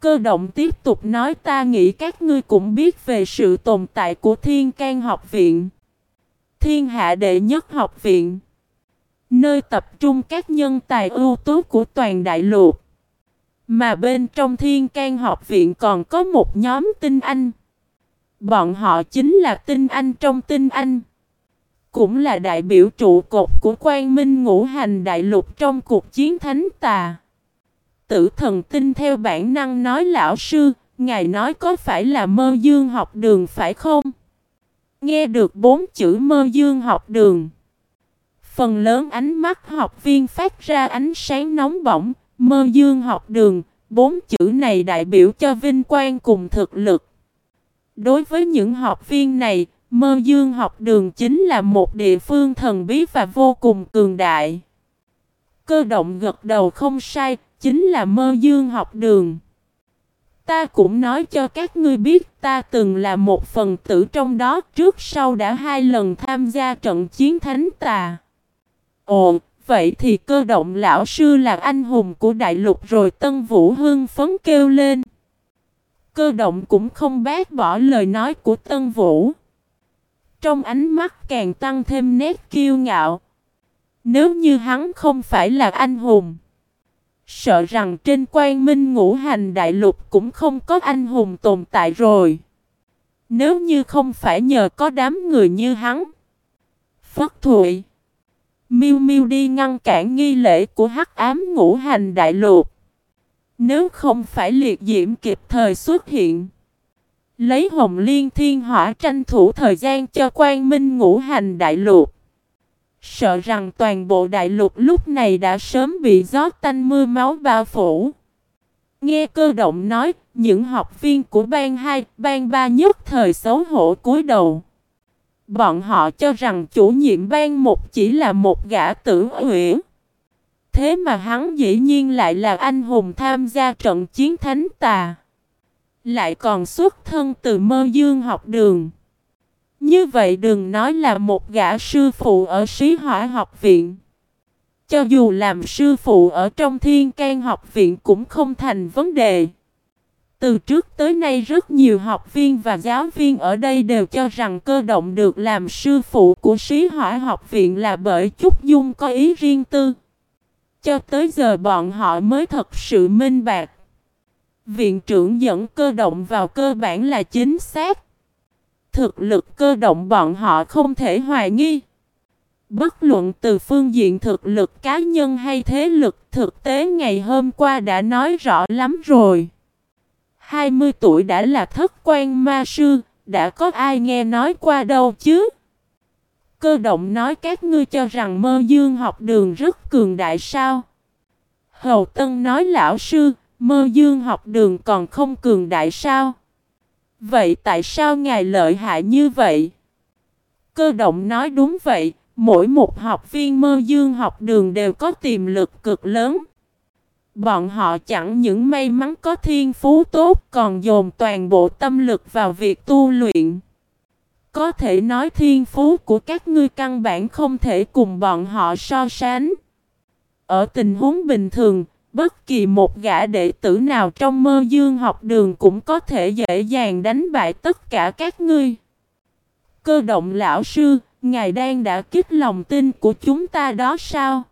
Cơ động tiếp tục nói, ta nghĩ các ngươi cũng biết về sự tồn tại của Thiên can học viện. Thiên hạ đệ nhất học viện. Nơi tập trung các nhân tài ưu tú của toàn đại lục. Mà bên trong Thiên can học viện còn có một nhóm tinh anh. Bọn họ chính là tinh anh trong tinh anh. Cũng là đại biểu trụ cột của quan minh ngũ hành đại lục trong cuộc chiến thánh tà. Tử thần tinh theo bản năng nói lão sư, ngài nói có phải là mơ dương học đường phải không? Nghe được bốn chữ mơ dương học đường. Phần lớn ánh mắt học viên phát ra ánh sáng nóng bỏng, mơ dương học đường, bốn chữ này đại biểu cho vinh quang cùng thực lực. Đối với những học viên này, mơ dương học đường chính là một địa phương thần bí và vô cùng cường đại. Cơ động gật đầu không sai, chính là mơ dương học đường. Ta cũng nói cho các ngươi biết ta từng là một phần tử trong đó trước sau đã hai lần tham gia trận chiến thánh tà. Ồ, vậy thì cơ động lão sư là anh hùng của đại lục rồi Tân Vũ hưng phấn kêu lên. Cơ động cũng không bác bỏ lời nói của Tân Vũ. Trong ánh mắt càng tăng thêm nét kiêu ngạo. Nếu như hắn không phải là anh hùng. Sợ rằng trên quan minh ngũ hành đại lục cũng không có anh hùng tồn tại rồi. Nếu như không phải nhờ có đám người như hắn. Phất Thụy. Miu Miu đi ngăn cản nghi lễ của hắc ám ngũ hành đại lục. Nếu không phải liệt diễm kịp thời xuất hiện. Lấy hồng liên thiên hỏa tranh thủ thời gian cho quan minh ngũ hành đại lục. Sợ rằng toàn bộ đại lục lúc này đã sớm bị gió tanh mưa máu bao phủ. Nghe cơ động nói, những học viên của ban 2, ban 3 nhất thời xấu hổ cúi đầu. Bọn họ cho rằng chủ nhiệm ban một chỉ là một gã tử huyễn, Thế mà hắn dĩ nhiên lại là anh hùng tham gia trận chiến thánh tà. Lại còn xuất thân từ mơ dương học đường. Như vậy đừng nói là một gã sư phụ ở sĩ hỏa học viện. Cho dù làm sư phụ ở trong thiên can học viện cũng không thành vấn đề. Từ trước tới nay rất nhiều học viên và giáo viên ở đây đều cho rằng cơ động được làm sư phụ của sĩ hỏa học viện là bởi Trúc Dung có ý riêng tư. Cho tới giờ bọn họ mới thật sự minh bạc. Viện trưởng dẫn cơ động vào cơ bản là chính xác. Thực lực cơ động bọn họ không thể hoài nghi. Bất luận từ phương diện thực lực cá nhân hay thế lực thực tế ngày hôm qua đã nói rõ lắm rồi. 20 tuổi đã là thất quan ma sư, đã có ai nghe nói qua đâu chứ? Cơ động nói các ngươi cho rằng mơ dương học đường rất cường đại sao? Hầu Tân nói lão sư, mơ dương học đường còn không cường đại sao? Vậy tại sao ngài lợi hại như vậy? Cơ động nói đúng vậy, mỗi một học viên mơ dương học đường đều có tiềm lực cực lớn. Bọn họ chẳng những may mắn có thiên phú tốt còn dồn toàn bộ tâm lực vào việc tu luyện. Có thể nói thiên phú của các ngươi căn bản không thể cùng bọn họ so sánh. Ở tình huống bình thường, Bất kỳ một gã đệ tử nào trong mơ dương học đường cũng có thể dễ dàng đánh bại tất cả các ngươi. Cơ động lão sư, ngài đang đã kích lòng tin của chúng ta đó sao?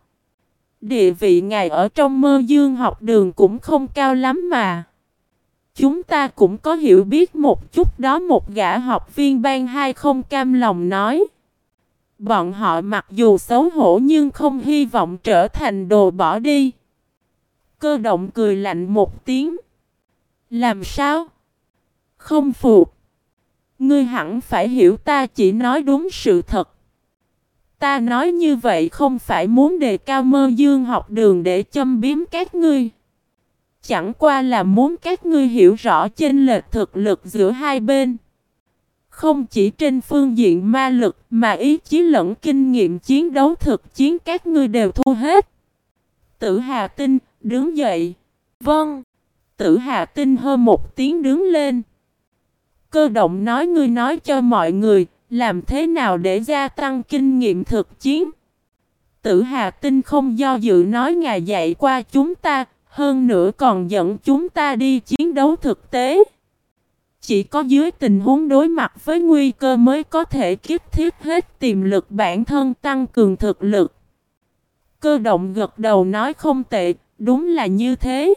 Địa vị ngài ở trong mơ dương học đường cũng không cao lắm mà. Chúng ta cũng có hiểu biết một chút đó một gã học viên ban hai không cam lòng nói. Bọn họ mặc dù xấu hổ nhưng không hy vọng trở thành đồ bỏ đi. Cơ động cười lạnh một tiếng. Làm sao? Không phục. Ngươi hẳn phải hiểu ta chỉ nói đúng sự thật. Ta nói như vậy không phải muốn đề cao mơ dương học đường để châm biếm các ngươi. Chẳng qua là muốn các ngươi hiểu rõ chênh lệch thực lực giữa hai bên. Không chỉ trên phương diện ma lực mà ý chí lẫn kinh nghiệm chiến đấu thực chiến các ngươi đều thua hết. Tử Hà Tinh, Đứng dậy. Vâng. Tử Hà Tinh hơn một tiếng đứng lên. Cơ động nói ngươi nói cho mọi người, làm thế nào để gia tăng kinh nghiệm thực chiến. Tử Hà Tinh không do dự nói ngài dạy qua chúng ta, hơn nữa còn dẫn chúng ta đi chiến đấu thực tế. Chỉ có dưới tình huống đối mặt với nguy cơ mới có thể kiếp thiết hết tiềm lực bản thân tăng cường thực lực. Cơ động gật đầu nói không tệ, đúng là như thế.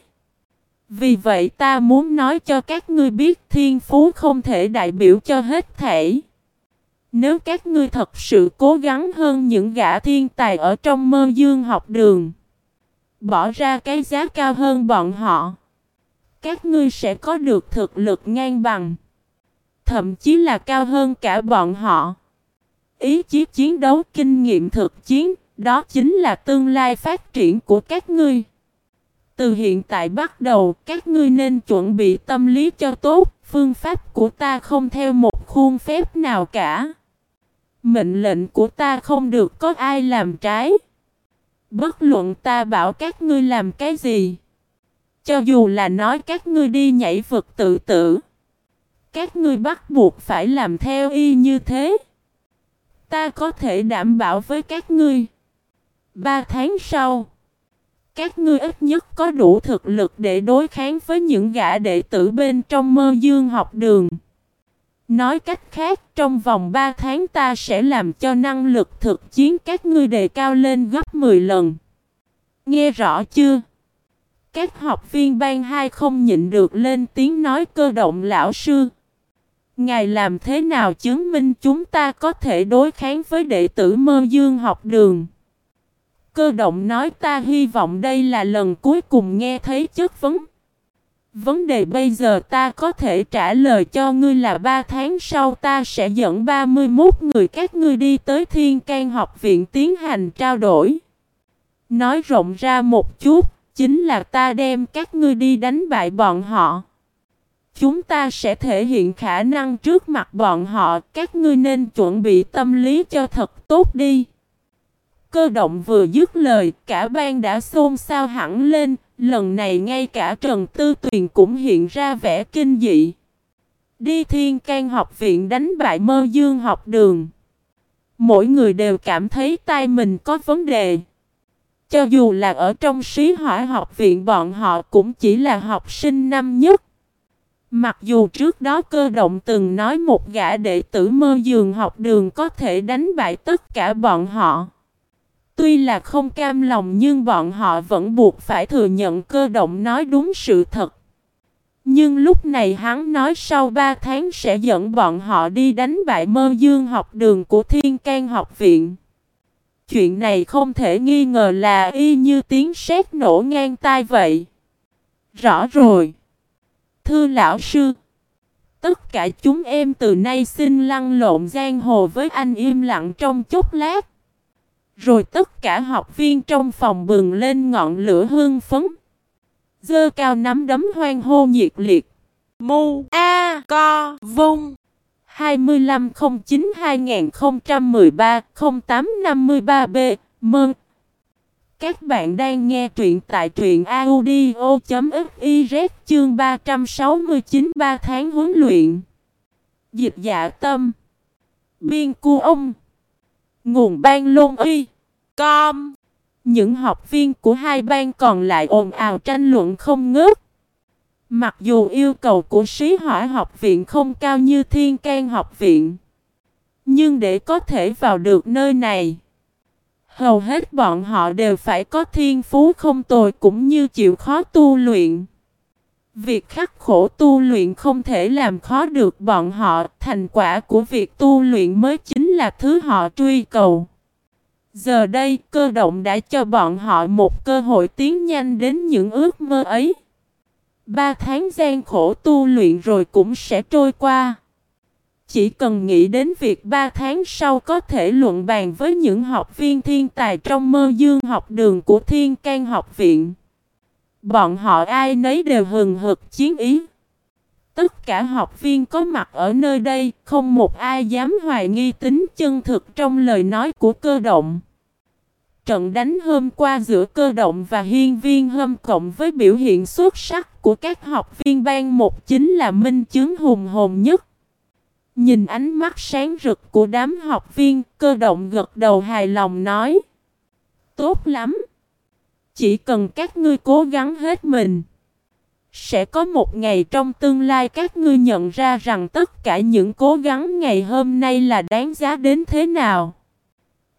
Vì vậy ta muốn nói cho các ngươi biết thiên phú không thể đại biểu cho hết thể. Nếu các ngươi thật sự cố gắng hơn những gã thiên tài ở trong mơ dương học đường, bỏ ra cái giá cao hơn bọn họ, các ngươi sẽ có được thực lực ngang bằng, thậm chí là cao hơn cả bọn họ. Ý chí chiến đấu kinh nghiệm thực chiến, đó chính là tương lai phát triển của các ngươi. Từ hiện tại bắt đầu, các ngươi nên chuẩn bị tâm lý cho tốt, phương pháp của ta không theo một khuôn phép nào cả. Mệnh lệnh của ta không được có ai làm trái. Bất luận ta bảo các ngươi làm cái gì. Cho dù là nói các ngươi đi nhảy vực tự tử. Các ngươi bắt buộc phải làm theo y như thế. Ta có thể đảm bảo với các ngươi. Ba tháng sau. Các ngươi ít nhất có đủ thực lực để đối kháng với những gã đệ tử bên trong mơ dương học đường. Nói cách khác, trong vòng 3 tháng ta sẽ làm cho năng lực thực chiến các ngươi đề cao lên gấp 10 lần. Nghe rõ chưa? Các học viên ban 2 không nhịn được lên tiếng nói cơ động lão sư. Ngài làm thế nào chứng minh chúng ta có thể đối kháng với đệ tử mơ dương học đường? Cơ động nói ta hy vọng đây là lần cuối cùng nghe thấy chất vấn. Vấn đề bây giờ ta có thể trả lời cho ngươi là 3 tháng sau ta sẽ dẫn 31 người các ngươi đi tới Thiên can học viện tiến hành trao đổi. Nói rộng ra một chút, chính là ta đem các ngươi đi đánh bại bọn họ. Chúng ta sẽ thể hiện khả năng trước mặt bọn họ, các ngươi nên chuẩn bị tâm lý cho thật tốt đi. Cơ động vừa dứt lời, cả bang đã xôn xao hẳn lên, lần này ngay cả Trần Tư Tuyền cũng hiện ra vẻ kinh dị. Đi thiên can học viện đánh bại mơ dương học đường. Mỗi người đều cảm thấy tay mình có vấn đề. Cho dù là ở trong sĩ hỏa học viện bọn họ cũng chỉ là học sinh năm nhất. Mặc dù trước đó cơ động từng nói một gã đệ tử mơ dương học đường có thể đánh bại tất cả bọn họ. Tuy là không cam lòng nhưng bọn họ vẫn buộc phải thừa nhận cơ động nói đúng sự thật. Nhưng lúc này hắn nói sau 3 tháng sẽ dẫn bọn họ đi đánh bại mơ dương học đường của Thiên can học viện. Chuyện này không thể nghi ngờ là y như tiếng sét nổ ngang tai vậy. Rõ rồi. Thưa lão sư. Tất cả chúng em từ nay xin lăn lộn giang hồ với anh im lặng trong chốc lát. Rồi tất cả học viên trong phòng bừng lên ngọn lửa hương phấn. Dơ cao nắm đấm hoang hô nhiệt liệt. Mu A Co Vung. 2509-2013-0853B Mơn Các bạn đang nghe truyện tại truyện audio.fiz chương 369 3 tháng huấn luyện. Dịch dạ tâm. Biên cu ông. Nguồn ban lôn y. Com. Những học viên của hai bang còn lại ồn ào tranh luận không ngớt. Mặc dù yêu cầu của sĩ hỏa học viện không cao như thiên can học viện. Nhưng để có thể vào được nơi này. Hầu hết bọn họ đều phải có thiên phú không tồi cũng như chịu khó tu luyện. Việc khắc khổ tu luyện không thể làm khó được bọn họ, thành quả của việc tu luyện mới chính là thứ họ truy cầu. Giờ đây, cơ động đã cho bọn họ một cơ hội tiến nhanh đến những ước mơ ấy. Ba tháng gian khổ tu luyện rồi cũng sẽ trôi qua. Chỉ cần nghĩ đến việc ba tháng sau có thể luận bàn với những học viên thiên tài trong mơ dương học đường của Thiên can học viện. Bọn họ ai nấy đều hừng hực chiến ý. Tất cả học viên có mặt ở nơi đây, không một ai dám hoài nghi tính chân thực trong lời nói của cơ động. Trận đánh hôm qua giữa cơ động và hiên viên hâm cộng với biểu hiện xuất sắc của các học viên ban một chính là minh chứng hùng hồn nhất. Nhìn ánh mắt sáng rực của đám học viên, cơ động gật đầu hài lòng nói. Tốt lắm! Chỉ cần các ngươi cố gắng hết mình. Sẽ có một ngày trong tương lai các ngươi nhận ra rằng tất cả những cố gắng ngày hôm nay là đáng giá đến thế nào.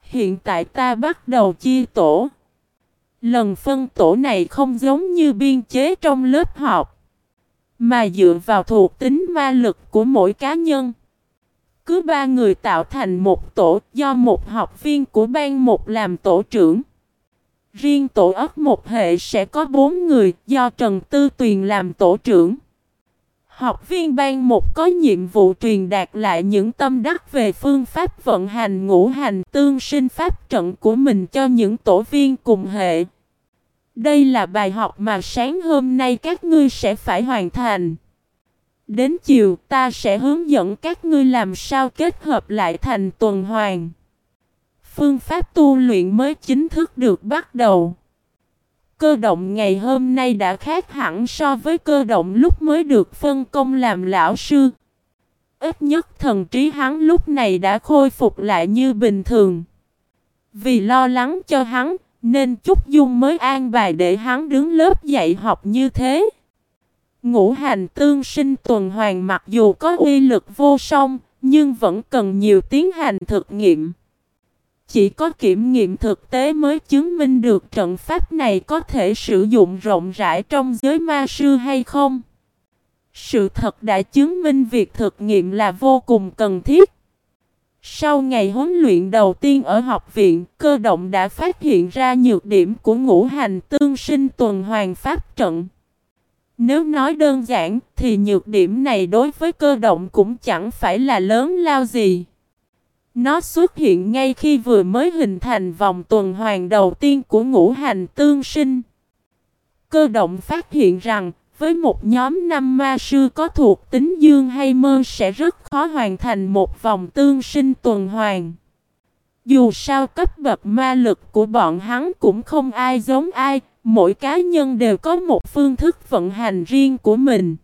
Hiện tại ta bắt đầu chia tổ. Lần phân tổ này không giống như biên chế trong lớp học. Mà dựa vào thuộc tính ma lực của mỗi cá nhân. Cứ ba người tạo thành một tổ do một học viên của ban một làm tổ trưởng. Riêng tổ ấp một hệ sẽ có bốn người do Trần Tư Tuyền làm tổ trưởng. Học viên ban một có nhiệm vụ truyền đạt lại những tâm đắc về phương pháp vận hành ngũ hành tương sinh pháp trận của mình cho những tổ viên cùng hệ. Đây là bài học mà sáng hôm nay các ngươi sẽ phải hoàn thành. Đến chiều, ta sẽ hướng dẫn các ngươi làm sao kết hợp lại thành tuần hoàn. Phương pháp tu luyện mới chính thức được bắt đầu. Cơ động ngày hôm nay đã khác hẳn so với cơ động lúc mới được phân công làm lão sư. Ít nhất thần trí hắn lúc này đã khôi phục lại như bình thường. Vì lo lắng cho hắn, nên Trúc Dung mới an bài để hắn đứng lớp dạy học như thế. Ngũ hành tương sinh tuần hoàn mặc dù có uy lực vô song, nhưng vẫn cần nhiều tiến hành thực nghiệm. Chỉ có kiểm nghiệm thực tế mới chứng minh được trận pháp này có thể sử dụng rộng rãi trong giới ma sư hay không. Sự thật đã chứng minh việc thực nghiệm là vô cùng cần thiết. Sau ngày huấn luyện đầu tiên ở học viện, cơ động đã phát hiện ra nhược điểm của ngũ hành tương sinh tuần hoàn pháp trận. Nếu nói đơn giản thì nhược điểm này đối với cơ động cũng chẳng phải là lớn lao gì. Nó xuất hiện ngay khi vừa mới hình thành vòng tuần hoàn đầu tiên của ngũ hành tương sinh. Cơ động phát hiện rằng, với một nhóm năm ma sư có thuộc tính dương hay mơ sẽ rất khó hoàn thành một vòng tương sinh tuần hoàn. Dù sao cấp bậc ma lực của bọn hắn cũng không ai giống ai, mỗi cá nhân đều có một phương thức vận hành riêng của mình.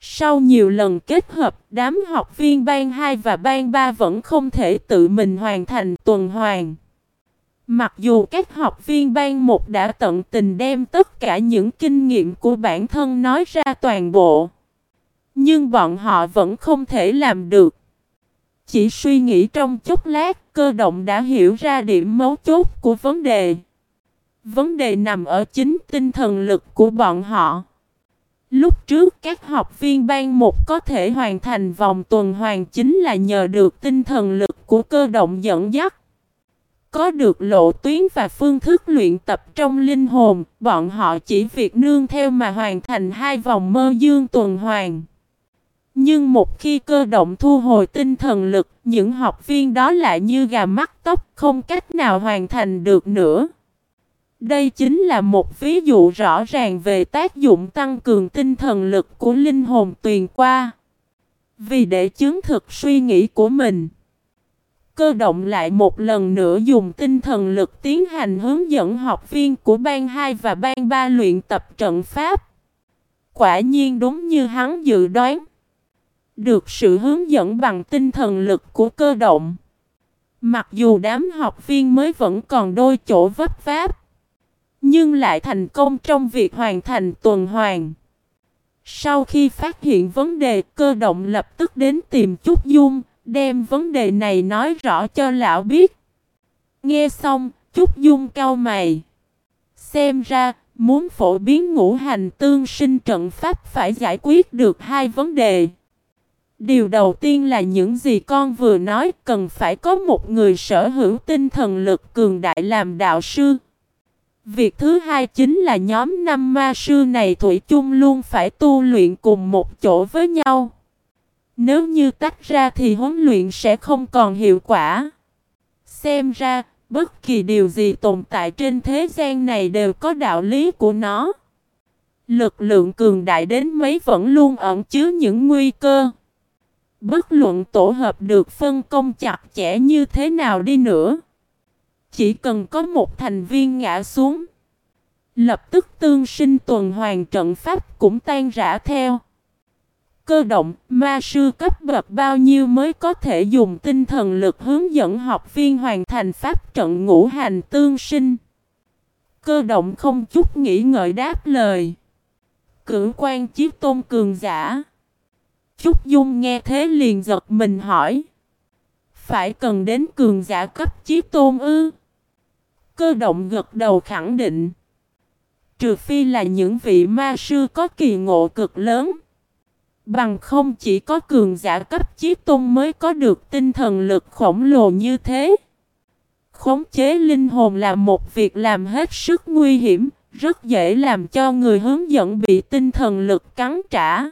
Sau nhiều lần kết hợp, đám học viên ban 2 và ban 3 vẫn không thể tự mình hoàn thành tuần hoàn. Mặc dù các học viên ban 1 đã tận tình đem tất cả những kinh nghiệm của bản thân nói ra toàn bộ, nhưng bọn họ vẫn không thể làm được. Chỉ suy nghĩ trong chốc lát, cơ động đã hiểu ra điểm mấu chốt của vấn đề. Vấn đề nằm ở chính tinh thần lực của bọn họ. Lúc trước các học viên ban một có thể hoàn thành vòng tuần hoàn chính là nhờ được tinh thần lực của cơ động dẫn dắt. Có được lộ tuyến và phương thức luyện tập trong linh hồn, bọn họ chỉ việc nương theo mà hoàn thành hai vòng mơ dương tuần hoàn. Nhưng một khi cơ động thu hồi tinh thần lực, những học viên đó lại như gà mắc tóc, không cách nào hoàn thành được nữa. Đây chính là một ví dụ rõ ràng về tác dụng tăng cường tinh thần lực của linh hồn tuyền qua. Vì để chứng thực suy nghĩ của mình, cơ động lại một lần nữa dùng tinh thần lực tiến hành hướng dẫn học viên của ban 2 và ban 3 luyện tập trận pháp. Quả nhiên đúng như hắn dự đoán. Được sự hướng dẫn bằng tinh thần lực của cơ động. Mặc dù đám học viên mới vẫn còn đôi chỗ vấp váp. Nhưng lại thành công trong việc hoàn thành tuần hoàn. Sau khi phát hiện vấn đề, cơ động lập tức đến tìm Trúc Dung, đem vấn đề này nói rõ cho lão biết. Nghe xong, Trúc Dung cau mày. Xem ra, muốn phổ biến ngũ hành tương sinh trận pháp phải giải quyết được hai vấn đề. Điều đầu tiên là những gì con vừa nói cần phải có một người sở hữu tinh thần lực cường đại làm đạo sư. Việc thứ hai chính là nhóm năm ma sư này Thủy chung luôn phải tu luyện cùng một chỗ với nhau. Nếu như tách ra thì huấn luyện sẽ không còn hiệu quả. Xem ra, bất kỳ điều gì tồn tại trên thế gian này đều có đạo lý của nó. Lực lượng cường đại đến mấy vẫn luôn ẩn chứa những nguy cơ. Bất luận tổ hợp được phân công chặt chẽ như thế nào đi nữa. Chỉ cần có một thành viên ngã xuống. Lập tức tương sinh tuần hoàn trận pháp cũng tan rã theo. Cơ động, ma sư cấp bậc bao nhiêu mới có thể dùng tinh thần lực hướng dẫn học viên hoàn thành pháp trận ngũ hành tương sinh. Cơ động không chút nghĩ ngợi đáp lời. Cử quan chiếc tôn cường giả. Trúc Dung nghe thế liền giật mình hỏi. Phải cần đến cường giả cấp chiếc tôn ư? Cơ động gật đầu khẳng định. Trừ phi là những vị ma sư có kỳ ngộ cực lớn. Bằng không chỉ có cường giả cấp chí tôn mới có được tinh thần lực khổng lồ như thế. Khống chế linh hồn là một việc làm hết sức nguy hiểm, rất dễ làm cho người hướng dẫn bị tinh thần lực cắn trả.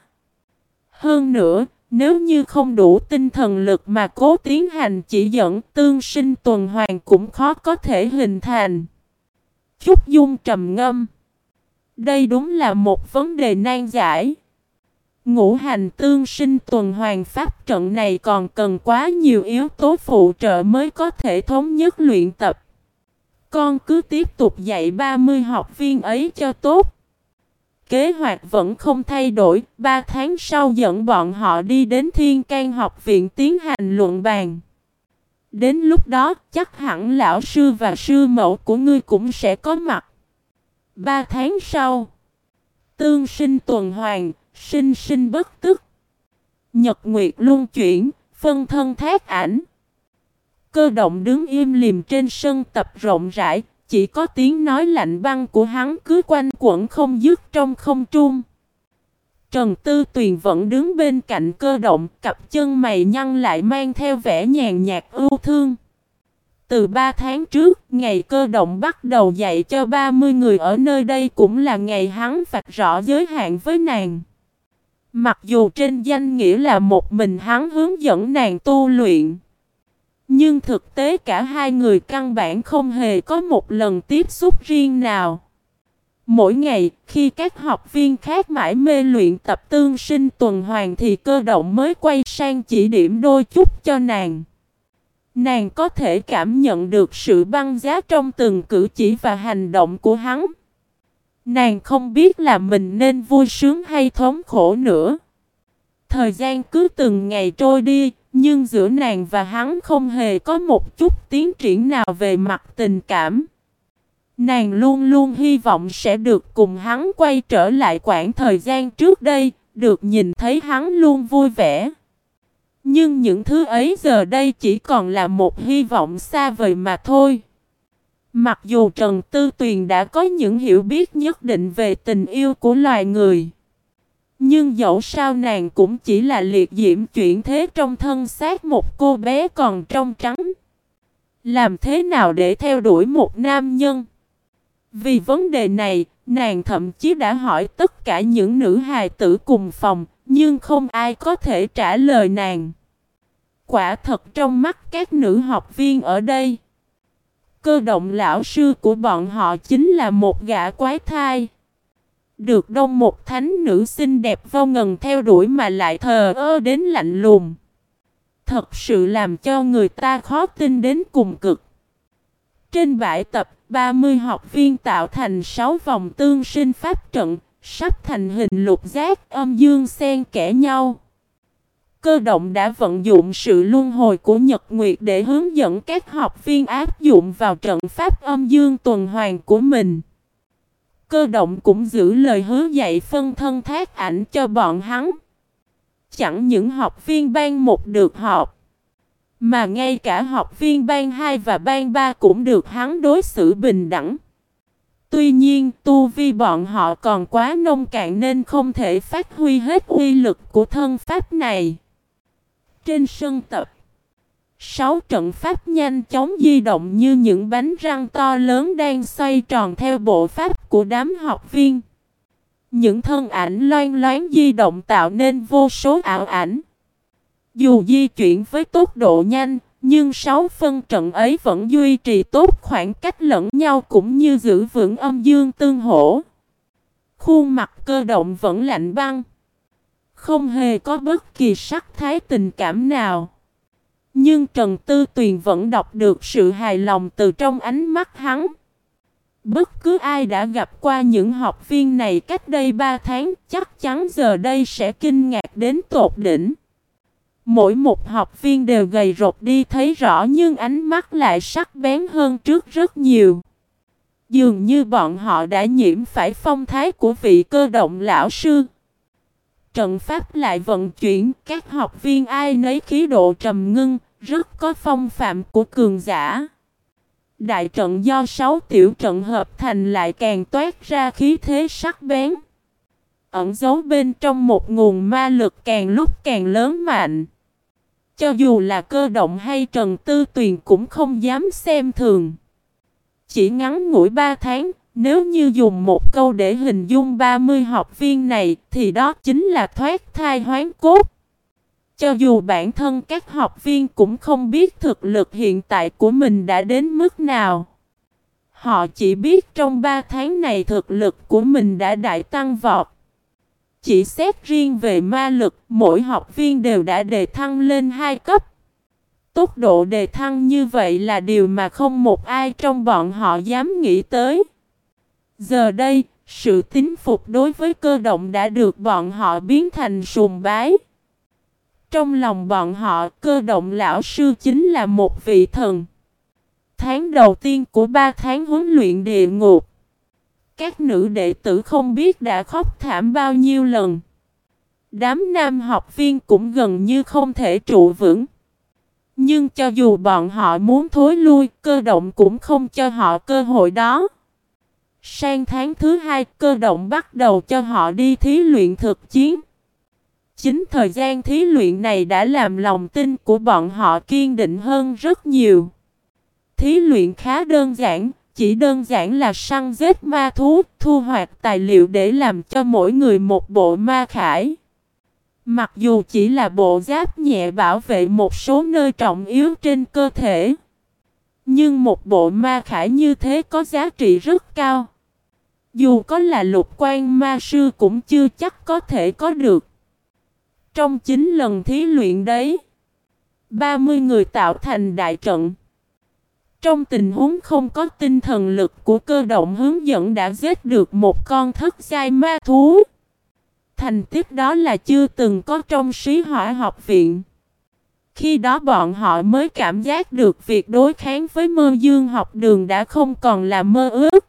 Hơn nữa, nếu như không đủ tinh thần lực mà cố tiến hành chỉ dẫn tương sinh tuần hoàn cũng khó có thể hình thành. Chúc Dung trầm ngâm. Đây đúng là một vấn đề nan giải. Ngũ hành tương sinh tuần hoàn pháp trận này còn cần quá nhiều yếu tố phụ trợ mới có thể thống nhất luyện tập. Con cứ tiếp tục dạy 30 học viên ấy cho tốt. Kế hoạch vẫn không thay đổi, 3 tháng sau dẫn bọn họ đi đến Thiên can học viện tiến hành luận bàn. Đến lúc đó, chắc hẳn lão sư và sư mẫu của ngươi cũng sẽ có mặt. 3 tháng sau, tương sinh tuần hoàn, sinh sinh bất tức. Nhật Nguyệt luân chuyển, phân thân thác ảnh. Cơ động đứng im liềm trên sân tập rộng rãi, chỉ có tiếng nói lạnh băng của hắn cứ quanh quẩn không dứt trong không trung. Trần Tư Tuyền vẫn đứng bên cạnh cơ động, cặp chân mày nhăn lại mang theo vẻ nhàn nhạt ưu thương. Từ 3 tháng trước, ngày cơ động bắt đầu dạy cho 30 người ở nơi đây cũng là ngày hắn vạch rõ giới hạn với nàng. Mặc dù trên danh nghĩa là một mình hắn hướng dẫn nàng tu luyện. Nhưng thực tế cả hai người căn bản không hề có một lần tiếp xúc riêng nào. Mỗi ngày, khi các học viên khác mãi mê luyện tập tương sinh tuần hoàn thì cơ động mới quay sang chỉ điểm đôi chút cho nàng. Nàng có thể cảm nhận được sự băng giá trong từng cử chỉ và hành động của hắn. Nàng không biết là mình nên vui sướng hay thống khổ nữa. Thời gian cứ từng ngày trôi đi, nhưng giữa nàng và hắn không hề có một chút tiến triển nào về mặt tình cảm. Nàng luôn luôn hy vọng sẽ được cùng hắn quay trở lại quãng thời gian trước đây, được nhìn thấy hắn luôn vui vẻ. Nhưng những thứ ấy giờ đây chỉ còn là một hy vọng xa vời mà thôi. Mặc dù Trần Tư Tuyền đã có những hiểu biết nhất định về tình yêu của loài người. Nhưng dẫu sao nàng cũng chỉ là liệt diễm chuyển thế trong thân xác một cô bé còn trong trắng. Làm thế nào để theo đuổi một nam nhân? Vì vấn đề này, nàng thậm chí đã hỏi tất cả những nữ hài tử cùng phòng, nhưng không ai có thể trả lời nàng. Quả thật trong mắt các nữ học viên ở đây, cơ động lão sư của bọn họ chính là một gã quái thai. Được đông một thánh nữ xinh đẹp vô ngần theo đuổi mà lại thờ ơ đến lạnh lùng. Thật sự làm cho người ta khó tin đến cùng cực. Trên bãi tập, 30 học viên tạo thành 6 vòng tương sinh pháp trận, sắp thành hình lục giác âm dương xen kẽ nhau. Cơ động đã vận dụng sự luân hồi của Nhật Nguyệt để hướng dẫn các học viên áp dụng vào trận pháp âm dương tuần hoàn của mình. Cơ động cũng giữ lời hứa dạy phân thân thác ảnh cho bọn hắn. Chẳng những học viên ban một được học, mà ngay cả học viên ban 2 và ban 3 cũng được hắn đối xử bình đẳng. Tuy nhiên, tu vi bọn họ còn quá nông cạn nên không thể phát huy hết uy lực của thân pháp này. Trên sân tập, Sáu trận pháp nhanh chóng di động như những bánh răng to lớn đang xoay tròn theo bộ pháp của đám học viên. Những thân ảnh loan loáng di động tạo nên vô số ảo ảnh. Dù di chuyển với tốc độ nhanh, nhưng sáu phân trận ấy vẫn duy trì tốt khoảng cách lẫn nhau cũng như giữ vững âm dương tương hỗ. Khuôn mặt cơ động vẫn lạnh băng. Không hề có bất kỳ sắc thái tình cảm nào. Nhưng Trần Tư Tuyền vẫn đọc được sự hài lòng từ trong ánh mắt hắn. Bất cứ ai đã gặp qua những học viên này cách đây 3 tháng chắc chắn giờ đây sẽ kinh ngạc đến tột đỉnh. Mỗi một học viên đều gầy rột đi thấy rõ nhưng ánh mắt lại sắc bén hơn trước rất nhiều. Dường như bọn họ đã nhiễm phải phong thái của vị cơ động lão sư. Trận pháp lại vận chuyển, các học viên ai nấy khí độ trầm ngưng, rất có phong phạm của cường giả. Đại trận do sáu tiểu trận hợp thành lại càng toát ra khí thế sắc bén. Ẩn giấu bên trong một nguồn ma lực càng lúc càng lớn mạnh. Cho dù là cơ động hay Trần Tư Tuyền cũng không dám xem thường. Chỉ ngắn ngủi 3 tháng, nếu như dùng một câu để hình dung 30 học viên này thì đó chính là thoát thai hoán cốt. Cho dù bản thân các học viên cũng không biết thực lực hiện tại của mình đã đến mức nào. Họ chỉ biết trong 3 tháng này thực lực của mình đã đại tăng vọt. Chỉ xét riêng về ma lực, mỗi học viên đều đã đề thăng lên 2 cấp. Tốc độ đề thăng như vậy là điều mà không một ai trong bọn họ dám nghĩ tới. Giờ đây, sự tín phục đối với cơ động đã được bọn họ biến thành sùng bái. Trong lòng bọn họ, cơ động lão sư chính là một vị thần. Tháng đầu tiên của ba tháng huấn luyện địa ngục. Các nữ đệ tử không biết đã khóc thảm bao nhiêu lần. Đám nam học viên cũng gần như không thể trụ vững. Nhưng cho dù bọn họ muốn thối lui, cơ động cũng không cho họ cơ hội đó. Sang tháng thứ hai, cơ động bắt đầu cho họ đi thí luyện thực chiến. Chính thời gian thí luyện này đã làm lòng tin của bọn họ kiên định hơn rất nhiều. Thí luyện khá đơn giản, chỉ đơn giản là săn giết ma thú, thu hoạch tài liệu để làm cho mỗi người một bộ ma khải. Mặc dù chỉ là bộ giáp nhẹ bảo vệ một số nơi trọng yếu trên cơ thể. Nhưng một bộ ma khải như thế có giá trị rất cao. Dù có là lục quan ma sư cũng chưa chắc có thể có được. Trong 9 lần thí luyện đấy, 30 người tạo thành đại trận. Trong tình huống không có tinh thần lực của cơ động hướng dẫn đã giết được một con thất giai ma thú. Thành tiếp đó là chưa từng có trong sĩ hỏa học viện. Khi đó bọn họ mới cảm giác được việc đối kháng với mơ dương học đường đã không còn là mơ ước.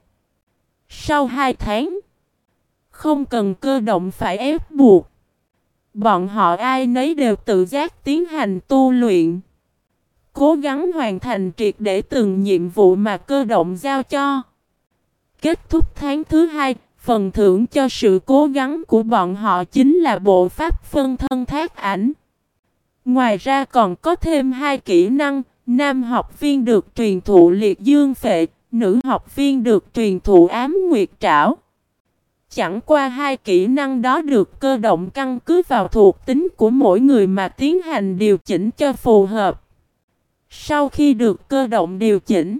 Sau hai tháng, không cần cơ động phải ép buộc. Bọn họ ai nấy đều tự giác tiến hành tu luyện. Cố gắng hoàn thành triệt để từng nhiệm vụ mà cơ động giao cho. Kết thúc tháng thứ hai, phần thưởng cho sự cố gắng của bọn họ chính là bộ pháp phân thân thác ảnh. Ngoài ra còn có thêm hai kỹ năng, nam học viên được truyền thụ liệt dương phệ, nữ học viên được truyền thụ ám nguyệt trảo. Chẳng qua hai kỹ năng đó được cơ động căn cứ vào thuộc tính của mỗi người mà tiến hành điều chỉnh cho phù hợp. Sau khi được cơ động điều chỉnh,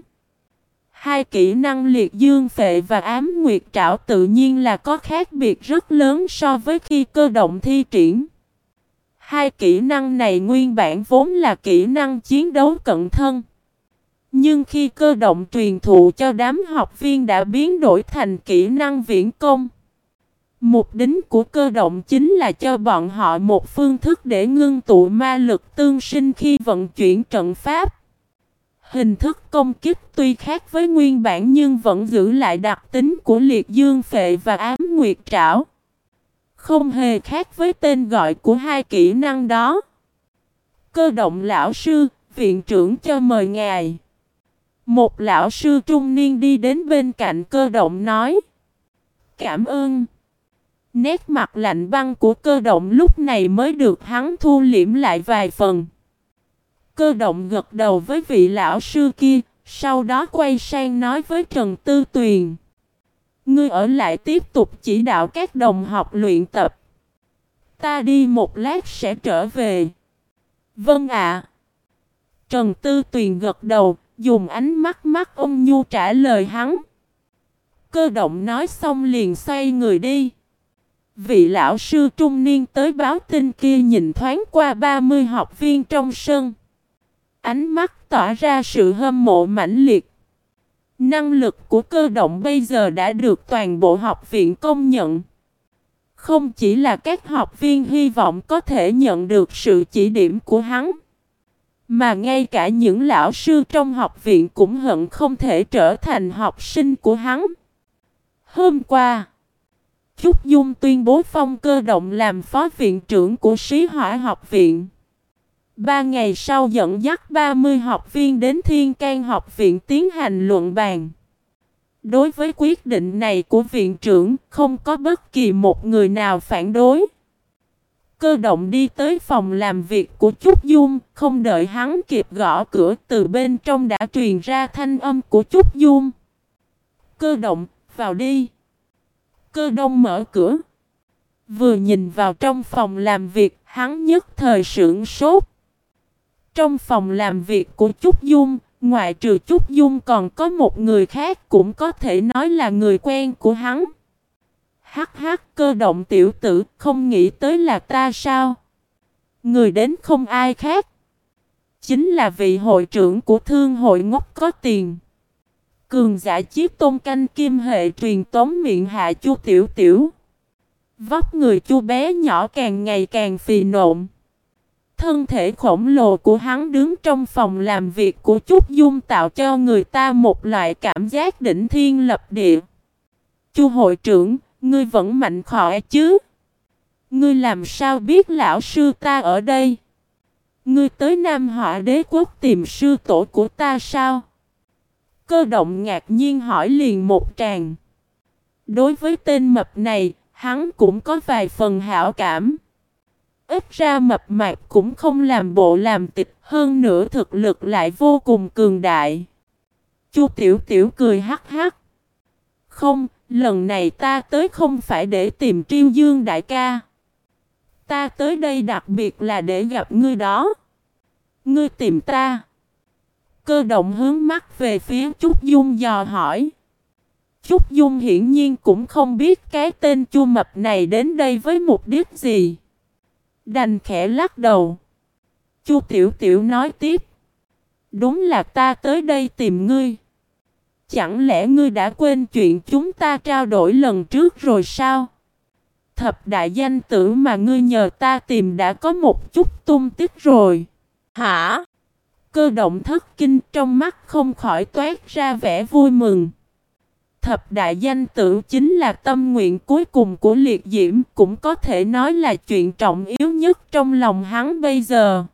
hai kỹ năng liệt dương phệ và ám nguyệt trảo tự nhiên là có khác biệt rất lớn so với khi cơ động thi triển. Hai kỹ năng này nguyên bản vốn là kỹ năng chiến đấu cận thân. Nhưng khi cơ động truyền thụ cho đám học viên đã biến đổi thành kỹ năng viễn công. Mục đích của cơ động chính là cho bọn họ một phương thức để ngưng tụ ma lực tương sinh khi vận chuyển trận pháp. Hình thức công kích tuy khác với nguyên bản nhưng vẫn giữ lại đặc tính của liệt dương phệ và ám nguyệt trảo. Không hề khác với tên gọi của hai kỹ năng đó. Cơ động lão sư, viện trưởng cho mời ngài. Một lão sư trung niên đi đến bên cạnh cơ động nói. Cảm ơn. Nét mặt lạnh băng của cơ động lúc này mới được hắn thu liễm lại vài phần. Cơ động gật đầu với vị lão sư kia, sau đó quay sang nói với Trần Tư Tuyền. Ngươi ở lại tiếp tục chỉ đạo các đồng học luyện tập. Ta đi một lát sẽ trở về. Vâng ạ. Trần Tư Tuyền gật đầu, dùng ánh mắt mắt ông Nhu trả lời hắn. Cơ động nói xong liền xoay người đi. Vị lão sư trung niên tới báo tin kia nhìn thoáng qua 30 học viên trong sân. Ánh mắt tỏa ra sự hâm mộ mãnh liệt. Năng lực của cơ động bây giờ đã được toàn bộ học viện công nhận. Không chỉ là các học viên hy vọng có thể nhận được sự chỉ điểm của hắn, Mà ngay cả những lão sư trong học viện cũng hận không thể trở thành học sinh của hắn. Hôm qua, Trúc Dung tuyên bố phong cơ động làm phó viện trưởng của sĩ hỏa học viện. Ba ngày sau dẫn dắt 30 học viên đến Thiên can học viện tiến hành luận bàn. Đối với quyết định này của viện trưởng, không có bất kỳ một người nào phản đối. Cơ động đi tới phòng làm việc của Trúc Dung, không đợi hắn kịp gõ cửa từ bên trong đã truyền ra thanh âm của Trúc Dung. Cơ động, vào đi. Cơ đông mở cửa. Vừa nhìn vào trong phòng làm việc, hắn nhất thời sưởng sốt. Trong phòng làm việc của Trúc Dung, ngoại trừ Trúc Dung còn có một người khác cũng có thể nói là người quen của hắn. Hắc hắc cơ động tiểu tử không nghĩ tới là ta sao? Người đến không ai khác. Chính là vị hội trưởng của thương hội ngốc có tiền. Cường giả chiếc tôn canh kim hệ truyền tống miệng hạ chu tiểu tiểu. Vóc người chu bé nhỏ càng ngày càng phì nộn. Thân thể khổng lồ của hắn đứng trong phòng làm việc của Trúc Dung tạo cho người ta một loại cảm giác đỉnh thiên lập địa. Chu hội trưởng, ngươi vẫn mạnh khỏe chứ? Ngươi làm sao biết lão sư ta ở đây? Ngươi tới Nam Họa đế quốc tìm sư tổ của ta sao? Cơ động ngạc nhiên hỏi liền một tràng. Đối với tên mập này, hắn cũng có vài phần hảo cảm. Ít ra mập mạp cũng không làm bộ làm tịch hơn nữa thực lực lại vô cùng cường đại. Chu Tiểu Tiểu cười hắc hắc. Không, lần này ta tới không phải để tìm Triêu Dương đại ca. Ta tới đây đặc biệt là để gặp ngươi đó. Ngươi tìm ta. Cơ động hướng mắt về phía Trúc Dung dò hỏi. Trúc Dung hiển nhiên cũng không biết cái tên Chu Mập này đến đây với mục đích gì. Đành khẽ lắc đầu. Chu Tiểu Tiểu nói tiếp. Đúng là ta tới đây tìm ngươi. Chẳng lẽ ngươi đã quên chuyện chúng ta trao đổi lần trước rồi sao? Thập đại danh tử mà ngươi nhờ ta tìm đã có một chút tung tích rồi. Hả? Cơ động thất kinh trong mắt không khỏi toát ra vẻ vui mừng. Thập đại danh tử chính là tâm nguyện cuối cùng của liệt diễm, cũng có thể nói là chuyện trọng yếu nhất trong lòng hắn bây giờ.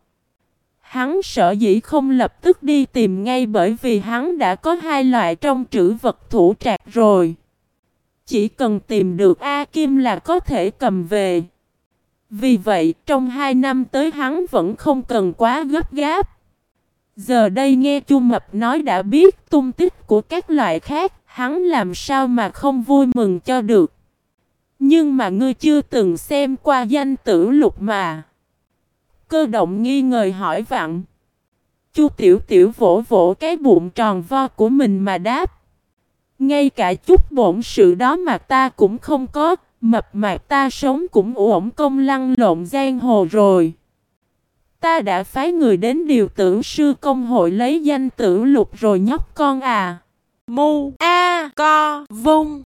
Hắn sợ dĩ không lập tức đi tìm ngay bởi vì hắn đã có hai loại trong trữ vật thủ trạc rồi. Chỉ cần tìm được A Kim là có thể cầm về. Vì vậy, trong hai năm tới hắn vẫn không cần quá gấp gáp. Giờ đây nghe Chu Mập nói đã biết tung tích của các loại khác, hắn làm sao mà không vui mừng cho được. Nhưng mà ngươi chưa từng xem qua danh tử lục mà. Cơ động nghi ngờ hỏi vặn. Chu Tiểu Tiểu vỗ vỗ cái bụng tròn vo của mình mà đáp. Ngay cả chút bổn sự đó mà ta cũng không có, mập mạp ta sống cũng ổn công lăn lộn giang hồ rồi. Ta đã phái người đến điều tử sư công hội lấy danh tử lục rồi nhóc con à. Mu A Co Vung.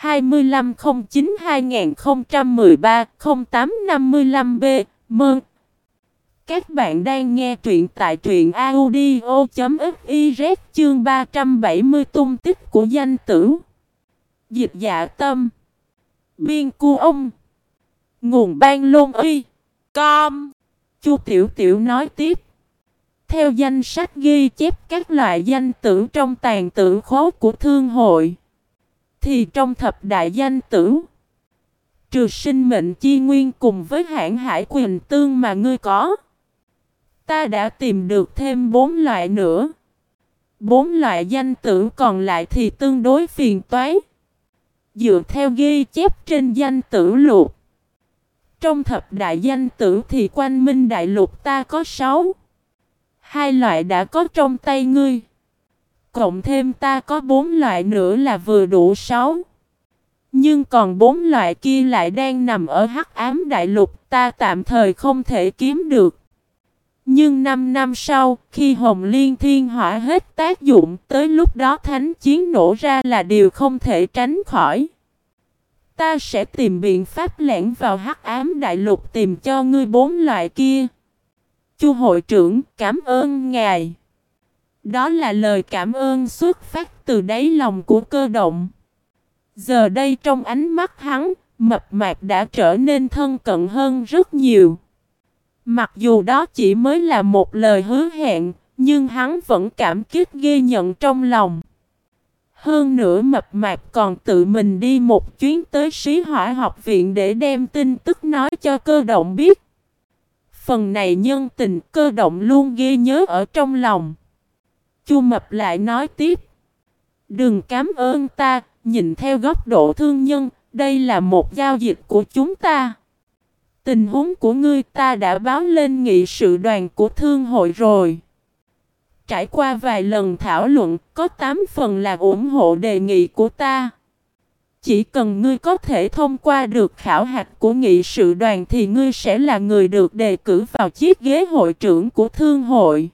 2509-2013-0855B Mơn Các bạn đang nghe truyện tại truyện audio.fiz chương 370 tung tích của danh tử. Dịch dạ tâm. Biên cu ông. Nguồn ban lôn uy Com. Chu Tiểu Tiểu nói tiếp. Theo danh sách ghi chép các loại danh tử trong tàn tử khố của thương hội. Thì trong thập đại danh tử. Trừ sinh mệnh chi nguyên cùng với hãng hải quyền tương mà ngươi có. Ta đã tìm được thêm bốn loại nữa. Bốn loại danh tử còn lại thì tương đối phiền toái. Dựa theo ghi chép trên danh tử lục. Trong thập đại danh tử thì quanh minh đại lục ta có sáu. Hai loại đã có trong tay ngươi. Cộng thêm ta có bốn loại nữa là vừa đủ sáu. Nhưng còn bốn loại kia lại đang nằm ở hắc ám đại lục ta tạm thời không thể kiếm được. Nhưng năm năm sau, khi Hồng Liên Thiên Hỏa hết tác dụng, tới lúc đó thánh chiến nổ ra là điều không thể tránh khỏi. Ta sẽ tìm biện pháp lẻn vào hắc ám đại lục tìm cho ngươi bốn loại kia. Chu hội trưởng, cảm ơn ngài. Đó là lời cảm ơn xuất phát từ đáy lòng của cơ động. Giờ đây trong ánh mắt hắn, mập mạp đã trở nên thân cận hơn rất nhiều. Mặc dù đó chỉ mới là một lời hứa hẹn, nhưng hắn vẫn cảm kích ghi nhận trong lòng. Hơn nữa mập mạp còn tự mình đi một chuyến tới sĩ hỏa học viện để đem tin tức nói cho cơ động biết. Phần này nhân tình cơ động luôn ghi nhớ ở trong lòng. Chu mập lại nói tiếp. Đừng cảm ơn ta, nhìn theo góc độ thương nhân, đây là một giao dịch của chúng ta. Tình huống của ngươi ta đã báo lên nghị sự đoàn của thương hội rồi. Trải qua vài lần thảo luận, có 8 phần là ủng hộ đề nghị của ta. Chỉ cần ngươi có thể thông qua được khảo hạch của nghị sự đoàn thì ngươi sẽ là người được đề cử vào chiếc ghế hội trưởng của thương hội.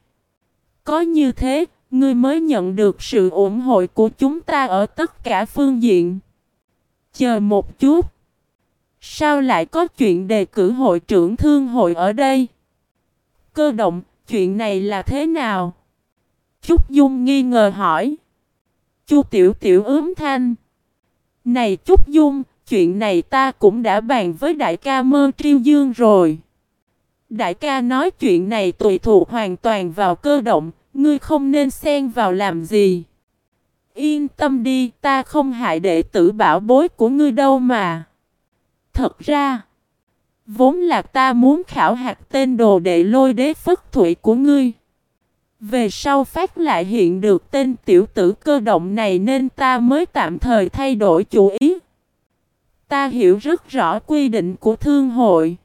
Có như thế, ngươi mới nhận được sự ủng hộ của chúng ta ở tất cả phương diện. Chờ một chút. Sao lại có chuyện đề cử hội trưởng thương hội ở đây? Cơ động, chuyện này là thế nào? Trúc Dung nghi ngờ hỏi. Chu Tiểu Tiểu ướm thanh. Này Trúc Dung, chuyện này ta cũng đã bàn với đại ca Mơ Triêu Dương rồi. Đại ca nói chuyện này tùy thuộc hoàn toàn vào cơ động, ngươi không nên xen vào làm gì. Yên tâm đi, ta không hại đệ tử bảo bối của ngươi đâu mà. Thật ra, vốn là ta muốn khảo hạt tên đồ đệ lôi đế phất thủy của ngươi. Về sau phát lại hiện được tên tiểu tử cơ động này nên ta mới tạm thời thay đổi chủ ý. Ta hiểu rất rõ quy định của thương hội.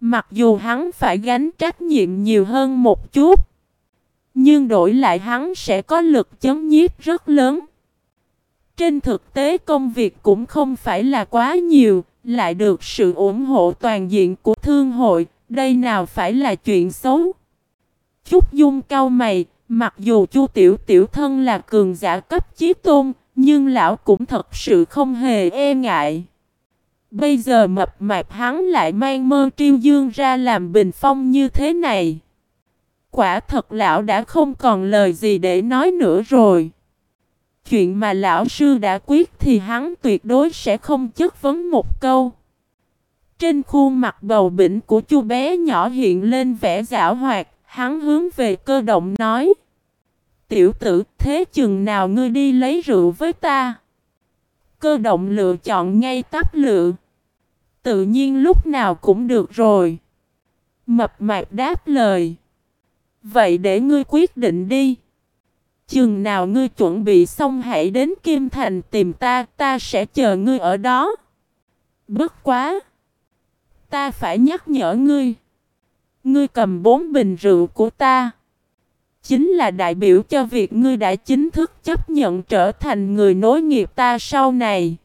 Mặc dù hắn phải gánh trách nhiệm nhiều hơn một chút. Nhưng đổi lại hắn sẽ có lực chấn nhiếp rất lớn. Trên thực tế công việc cũng không phải là quá nhiều, lại được sự ủng hộ toàn diện của thương hội, đây nào phải là chuyện xấu chút Dung cao mày, mặc dù Chu Tiểu Tiểu thân là cường giả cấp chí tôn, nhưng lão cũng thật sự không hề e ngại. Bây giờ mập mạp hắn lại mang mơ triêu dương ra làm bình phong như thế này. Quả thật lão đã không còn lời gì để nói nữa rồi. Chuyện mà lão sư đã quyết thì hắn tuyệt đối sẽ không chất vấn một câu. Trên khuôn mặt bầu bỉnh của chu bé nhỏ hiện lên vẻ giả hoạt, hắn hướng về cơ động nói. Tiểu tử, thế chừng nào ngươi đi lấy rượu với ta? Cơ động lựa chọn ngay tắp lựa. Tự nhiên lúc nào cũng được rồi. Mập mạp đáp lời. Vậy để ngươi quyết định đi. Chừng nào ngươi chuẩn bị xong hãy đến Kim Thành tìm ta, ta sẽ chờ ngươi ở đó. Bất quá! Ta phải nhắc nhở ngươi. Ngươi cầm bốn bình rượu của ta. Chính là đại biểu cho việc ngươi đã chính thức chấp nhận trở thành người nối nghiệp ta sau này.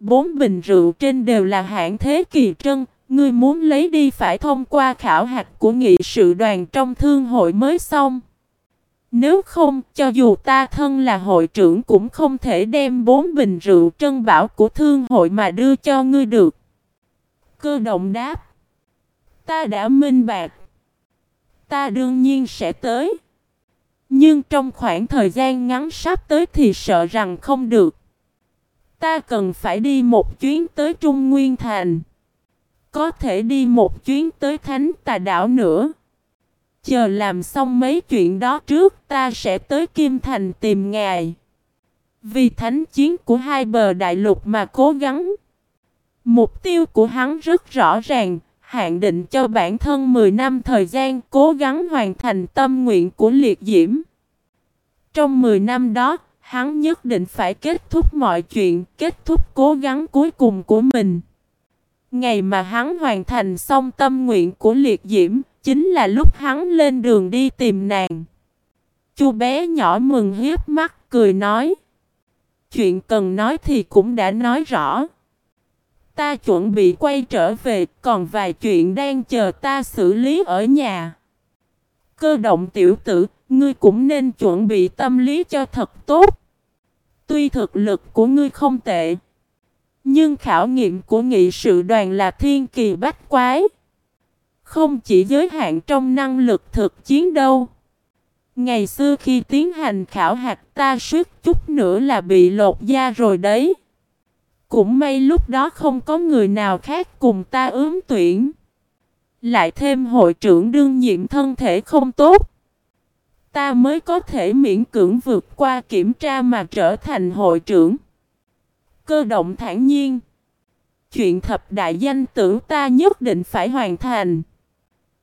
Bốn bình rượu trên đều là hạng thế kỳ trân, ngươi muốn lấy đi phải thông qua khảo hạch của nghị sự đoàn trong thương hội mới xong. Nếu không, cho dù ta thân là hội trưởng cũng không thể đem bốn bình rượu trân bảo của thương hội mà đưa cho ngươi được. Cơ động đáp. Ta đã minh bạc. Ta đương nhiên sẽ tới. Nhưng trong khoảng thời gian ngắn sắp tới thì sợ rằng không được. Ta cần phải đi một chuyến tới Trung Nguyên Thành. Có thể đi một chuyến tới Thánh Tà Đảo nữa. Chờ làm xong mấy chuyện đó trước ta sẽ tới Kim Thành tìm ngài. Vì thánh chiến của hai bờ đại lục mà cố gắng. Mục tiêu của hắn rất rõ ràng, hạn định cho bản thân 10 năm thời gian cố gắng hoàn thành tâm nguyện của liệt diễm. Trong 10 năm đó, hắn nhất định phải kết thúc mọi chuyện, kết thúc cố gắng cuối cùng của mình. Ngày mà hắn hoàn thành xong tâm nguyện của liệt diễm, chính là lúc hắn lên đường đi tìm nàng. Chu bé nhỏ mừng hiếp mắt cười nói. Chuyện cần nói thì cũng đã nói rõ. Ta chuẩn bị quay trở về, còn vài chuyện đang chờ ta xử lý ở nhà. Cơ động tiểu tử, ngươi cũng nên chuẩn bị tâm lý cho thật tốt. Tuy thực lực của ngươi không tệ, nhưng khảo nghiệm của nghị sự đoàn là thiên kỳ bách quái. Không chỉ giới hạn trong năng lực thực chiến đâu. Ngày xưa khi tiến hành khảo hạch ta suýt chút nữa là bị lột da rồi đấy. Cũng may lúc đó không có người nào khác cùng ta ướm tuyển. Lại thêm hội trưởng đương nhiệm thân thể không tốt. Ta mới có thể miễn cưỡng vượt qua kiểm tra mà trở thành hội trưởng. Cơ động thản nhiên. Chuyện thập đại danh tử ta nhất định phải hoàn thành.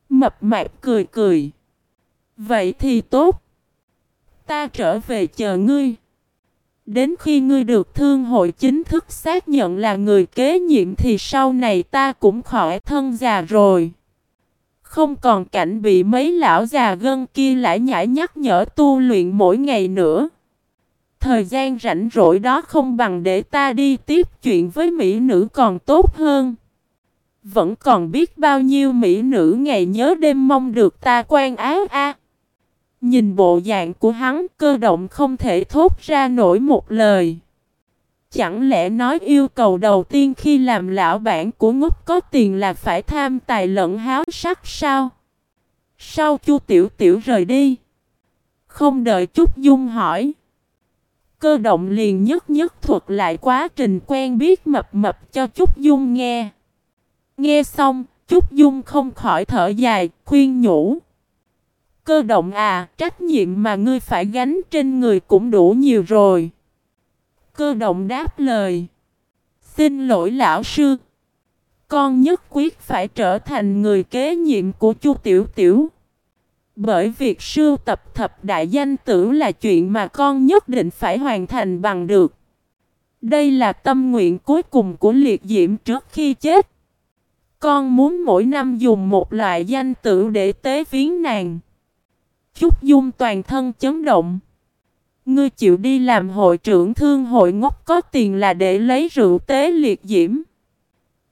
Mập mạp cười cười. Vậy thì tốt. Ta trở về chờ ngươi. Đến khi ngươi được thương hội chính thức xác nhận là người kế nhiệm thì sau này ta cũng khỏi thân già rồi. Không còn cảnh bị mấy lão già gân kia lại nhảy nhắc nhở tu luyện mỗi ngày nữa. Thời gian rảnh rỗi đó không bằng để ta đi tiếp chuyện với mỹ nữ còn tốt hơn. Vẫn còn biết bao nhiêu mỹ nữ ngày nhớ đêm mong được ta quan áo a. Nhìn bộ dạng của hắn cơ động không thể thốt ra nổi một lời. Chẳng lẽ nói yêu cầu đầu tiên khi làm lão bản của ngốc có tiền là phải tham tài lẫn háo sắc sao? Sau chu tiểu tiểu rời đi. Không đợi chút dung hỏi. Cơ động liền nhất nhất thuật lại quá trình quen biết mập mập cho Trúc Dung nghe. Nghe xong, Trúc Dung không khỏi thở dài, khuyên nhủ. Cơ động à, trách nhiệm mà ngươi phải gánh trên người cũng đủ nhiều rồi. Cơ động đáp lời. Xin lỗi lão sư. Con nhất quyết phải trở thành người kế nhiệm của chu Tiểu Tiểu. Bởi việc sưu tập thập đại danh tử là chuyện mà con nhất định phải hoàn thành bằng được. Đây là tâm nguyện cuối cùng của liệt diễm trước khi chết. Con muốn mỗi năm dùng một loại danh tử để tế viếng nàng. Trúc Dung toàn thân chấn động. Ngươi chịu đi làm hội trưởng thương hội ngốc có tiền là để lấy rượu tế liệt diễm.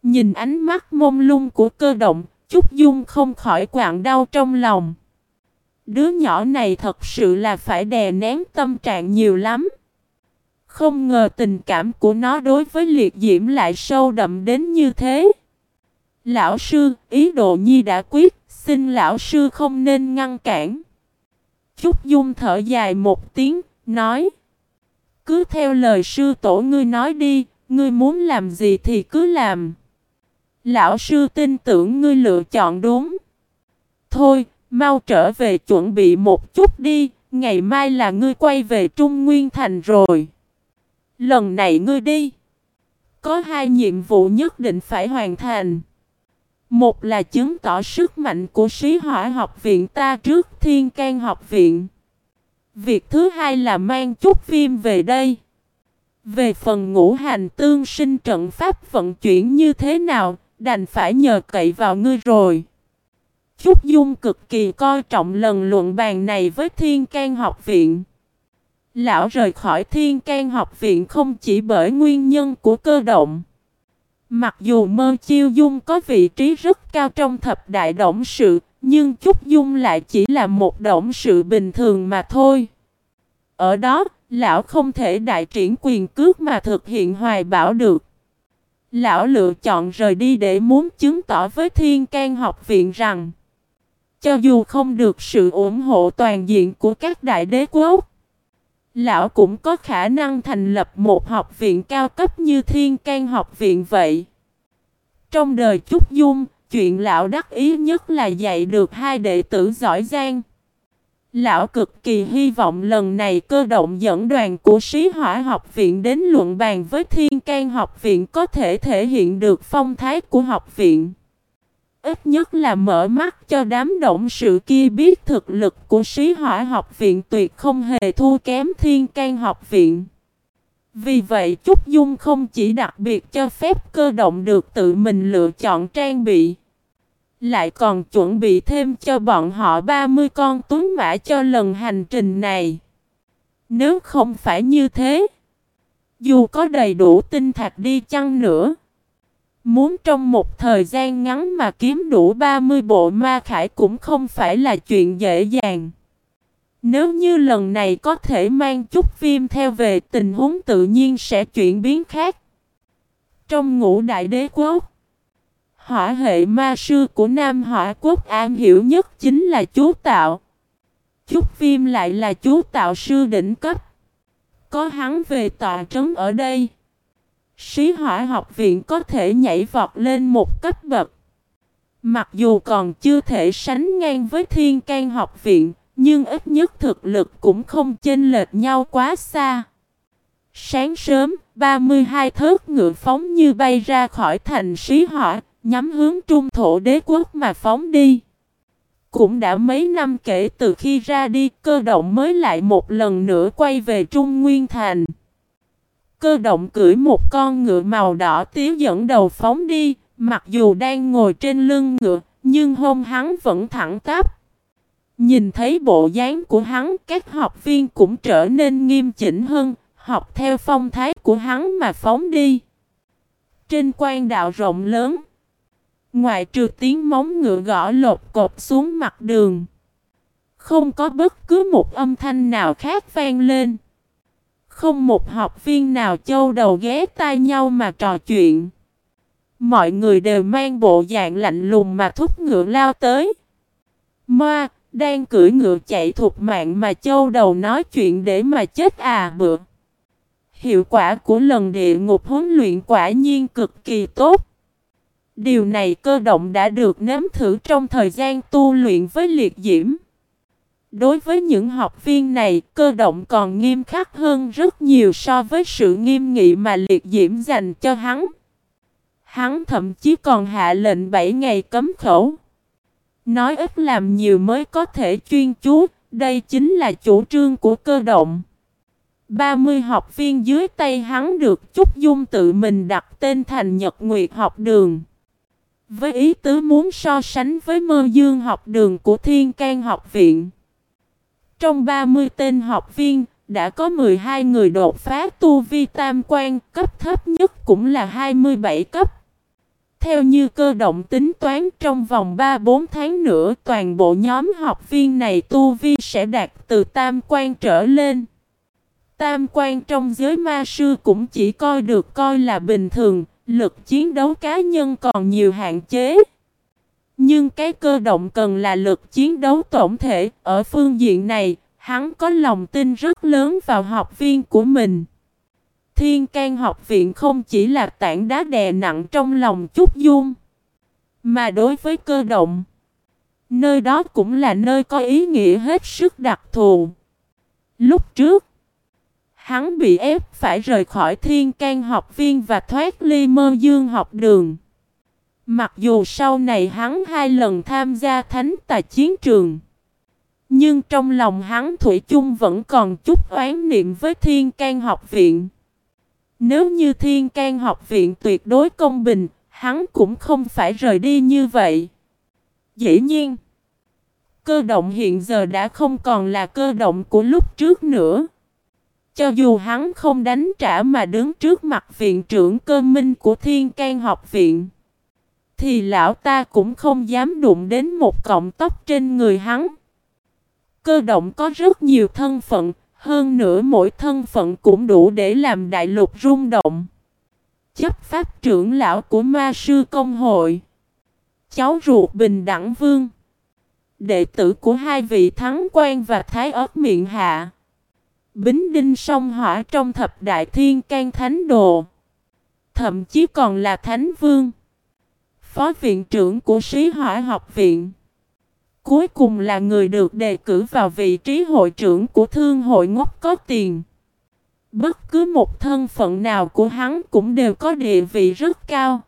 Nhìn ánh mắt mông lung của cơ động, Trúc Dung không khỏi quặn đau trong lòng. Đứa nhỏ này thật sự là phải đè nén tâm trạng nhiều lắm. Không ngờ tình cảm của nó đối với liệt diễm lại sâu đậm đến như thế. Lão sư, ý đồ nhi đã quyết, xin lão sư không nên ngăn cản. Trúc Dung thở dài một tiếng, nói. Cứ theo lời sư tổ ngươi nói đi, ngươi muốn làm gì thì cứ làm. Lão sư tin tưởng ngươi lựa chọn đúng. Thôi, mau trở về chuẩn bị một chút đi, ngày mai là ngươi quay về Trung Nguyên Thành rồi. Lần này ngươi đi. Có hai nhiệm vụ nhất định phải hoàn thành. Một là chứng tỏ sức mạnh của sĩ hỏa học viện ta trước thiên can học viện. Việc thứ hai là mang chút phim về đây. Về phần ngũ hành tương sinh trận pháp vận chuyển như thế nào, đành phải nhờ cậy vào ngươi rồi. Chúc Dung cực kỳ coi trọng lần luận bàn này với Thiên can học viện. Lão rời khỏi Thiên can học viện không chỉ bởi nguyên nhân của cơ động. Mặc dù Mơ Chiêu Dung có vị trí rất cao trong thập đại động sự, nhưng Trúc Dung lại chỉ là một động sự bình thường mà thôi. Ở đó, lão không thể đại triển quyền cước mà thực hiện hoài bảo được. Lão lựa chọn rời đi để muốn chứng tỏ với Thiên can học viện rằng cho dù không được sự ủng hộ toàn diện của các đại đế quốc, lão cũng có khả năng thành lập một học viện cao cấp như Thiên can học viện vậy. Trong đời Trúc Dung, chuyện lão đắc ý nhất là dạy được hai đệ tử giỏi giang. Lão cực kỳ hy vọng lần này cơ động dẫn đoàn của sĩ hỏa học viện đến luận bàn với thiên can học viện có thể thể hiện được phong thái của học viện. Ít nhất là mở mắt cho đám động sự kia biết thực lực của sĩ hỏa học viện tuyệt không hề thua kém thiên can học viện. Vì vậy Trúc Dung không chỉ đặc biệt cho phép cơ động được tự mình lựa chọn trang bị. Lại còn chuẩn bị thêm cho bọn họ 30 con tuấn mã cho lần hành trình này. Nếu không phải như thế, dù có đầy đủ tinh thạch đi chăng nữa, muốn trong một thời gian ngắn mà kiếm đủ 30 bộ ma khải cũng không phải là chuyện dễ dàng. Nếu như lần này có thể mang chút viêm theo về tình huống tự nhiên sẽ chuyển biến khác. Trong ngũ đại đế quốc, hỏa hệ ma sư của Nam Hỏa Quốc am hiểu nhất chính là chú tạo. chút viêm lại là chú tạo sư đỉnh cấp. Có hắn về tọa trấn ở đây. Sĩ hỏa học viện có thể nhảy vọt lên một cấp bậc. Mặc dù còn chưa thể sánh ngang với thiên can học viện, nhưng ít nhất thực lực cũng không chênh lệch nhau quá xa. Sáng sớm, 32 thớt ngựa phóng như bay ra khỏi thành sĩ hỏa, nhắm hướng trung thổ đế quốc mà phóng đi. Cũng đã mấy năm kể từ khi ra đi, cơ động mới lại một lần nữa quay về Trung Nguyên Thành. Cơ động cưỡi một con ngựa màu đỏ tiếu dẫn đầu phóng đi, mặc dù đang ngồi trên lưng ngựa, nhưng hông hắn vẫn thẳng tắp. Nhìn thấy bộ dáng của hắn, các học viên cũng trở nên nghiêm chỉnh hơn, học theo phong thái của hắn mà phóng đi. Trên quan đạo rộng lớn, ngoài trừ tiếng móng ngựa gõ lột cột xuống mặt đường, không có bất cứ một âm thanh nào khác vang lên. Không một học viên nào châu đầu ghé tai nhau mà trò chuyện. Mọi người đều mang bộ dạng lạnh lùng mà thúc ngựa lao tới. Ma, đang cưỡi ngựa chạy thuộc mạng mà châu đầu nói chuyện để mà chết à bựa. Hiệu quả của lần địa ngục huấn luyện quả nhiên cực kỳ tốt. Điều này cơ động đã được nếm thử trong thời gian tu luyện với liệt diễm. Đối với những học viên này, cơ động còn nghiêm khắc hơn rất nhiều so với sự nghiêm nghị mà liệt diễm dành cho hắn. Hắn thậm chí còn hạ lệnh 7 ngày cấm khẩu. Nói ít làm nhiều mới có thể chuyên chú, đây chính là chủ trương của cơ động. 30 học viên dưới tay hắn được Trúc Dung tự mình đặt tên thành Nhật Nguyệt học đường. Với ý tứ muốn so sánh với mơ dương học đường của Thiên can học viện. Trong 30 tên học viên, đã có 12 người đột phá tu vi tam quan, cấp thấp nhất cũng là 27 cấp. Theo như cơ động tính toán trong vòng 3-4 tháng nữa toàn bộ nhóm học viên này tu vi sẽ đạt từ tam quan trở lên. Tam quan trong giới ma sư cũng chỉ coi được coi là bình thường, lực chiến đấu cá nhân còn nhiều hạn chế. Nhưng cái cơ động cần là lực chiến đấu tổng thể, ở phương diện này, hắn có lòng tin rất lớn vào học viên của mình. Thiên can học viện không chỉ là tảng đá đè nặng trong lòng chút dung, mà đối với cơ động, nơi đó cũng là nơi có ý nghĩa hết sức đặc thù. Lúc trước, hắn bị ép phải rời khỏi thiên can học viên và thoát ly mơ dương học đường. Mặc dù sau này hắn hai lần tham gia thánh tài chiến trường, nhưng trong lòng hắn Thủy chung vẫn còn chút oán niệm với thiên can học viện. Nếu như thiên can học viện tuyệt đối công bình, hắn cũng không phải rời đi như vậy. Dĩ nhiên, cơ động hiện giờ đã không còn là cơ động của lúc trước nữa. Cho dù hắn không đánh trả mà đứng trước mặt viện trưởng cơ minh của thiên can học viện, thì lão ta cũng không dám đụng đến một cọng tóc trên người hắn. Cơ động có rất nhiều thân phận, hơn nữa mỗi thân phận cũng đủ để làm đại lục rung động. Chấp pháp trưởng lão của ma sư công hội. Cháu ruột bình đẳng vương. Đệ tử của hai vị thắng quan và thái ớt miệng hạ. Bính đinh song hỏa trong thập đại thiên can thánh đồ. Thậm chí còn là thánh vương. Phó viện trưởng của sĩ hỏa học viện. Cuối cùng là người được đề cử vào vị trí hội trưởng của thương hội ngốc có tiền. Bất cứ một thân phận nào của hắn cũng đều có địa vị rất cao.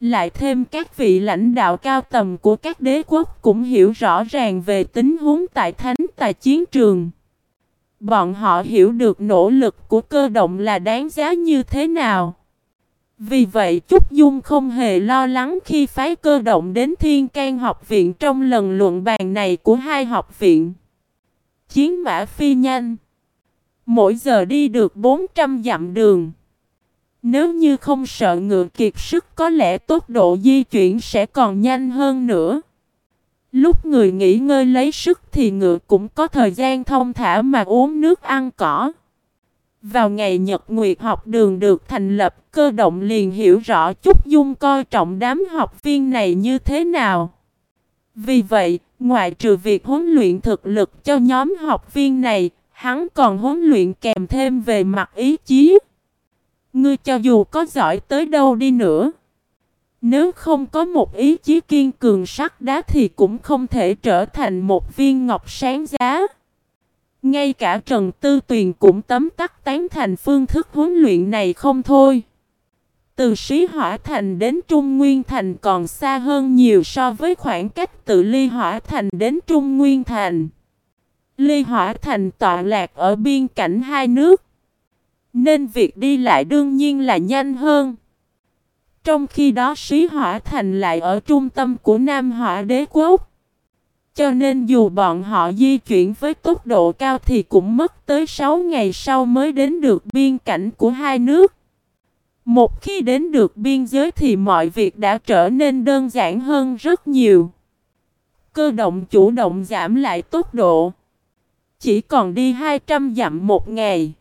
Lại thêm các vị lãnh đạo cao tầm của các đế quốc cũng hiểu rõ ràng về tính huống tại thánh tại chiến trường. Bọn họ hiểu được nỗ lực của cơ động là đáng giá như thế nào. Vì vậy, Trúc Dung không hề lo lắng khi phái cơ động đến Thiên can học viện trong lần luận bàn này của hai học viện. Chiến mã phi nhanh. Mỗi giờ đi được 400 dặm đường. Nếu như không sợ ngựa kiệt sức, có lẽ tốc độ di chuyển sẽ còn nhanh hơn nữa. Lúc người nghỉ ngơi lấy sức thì ngựa cũng có thời gian thông thả mà uống nước ăn cỏ. Vào ngày Nhật Nguyệt học đường được thành lập, cơ động liền hiểu rõ chút dung coi trọng đám học viên này như thế nào. Vì vậy, ngoại trừ việc huấn luyện thực lực cho nhóm học viên này, hắn còn huấn luyện kèm thêm về mặt ý chí. Ngươi cho dù có giỏi tới đâu đi nữa, nếu không có một ý chí kiên cường sắt đá thì cũng không thể trở thành một viên ngọc sáng giá. Ngay cả Trần Tư Tuyền cũng tấm tắc tán thành phương thức huấn luyện này không thôi. Từ Sĩ Hỏa Thành đến Trung Nguyên Thành còn xa hơn nhiều so với khoảng cách từ Ly Hỏa Thành đến Trung Nguyên Thành. Ly Hỏa Thành tọa lạc ở biên cảnh hai nước. Nên việc đi lại đương nhiên là nhanh hơn. Trong khi đó Sĩ Hỏa Thành lại ở trung tâm của Nam Hỏa Đế Quốc. Cho nên dù bọn họ di chuyển với tốc độ cao thì cũng mất tới 6 ngày sau mới đến được biên cảnh của hai nước. Một khi đến được biên giới thì mọi việc đã trở nên đơn giản hơn rất nhiều. Cơ động chủ động giảm lại tốc độ. Chỉ còn đi 200 dặm một ngày.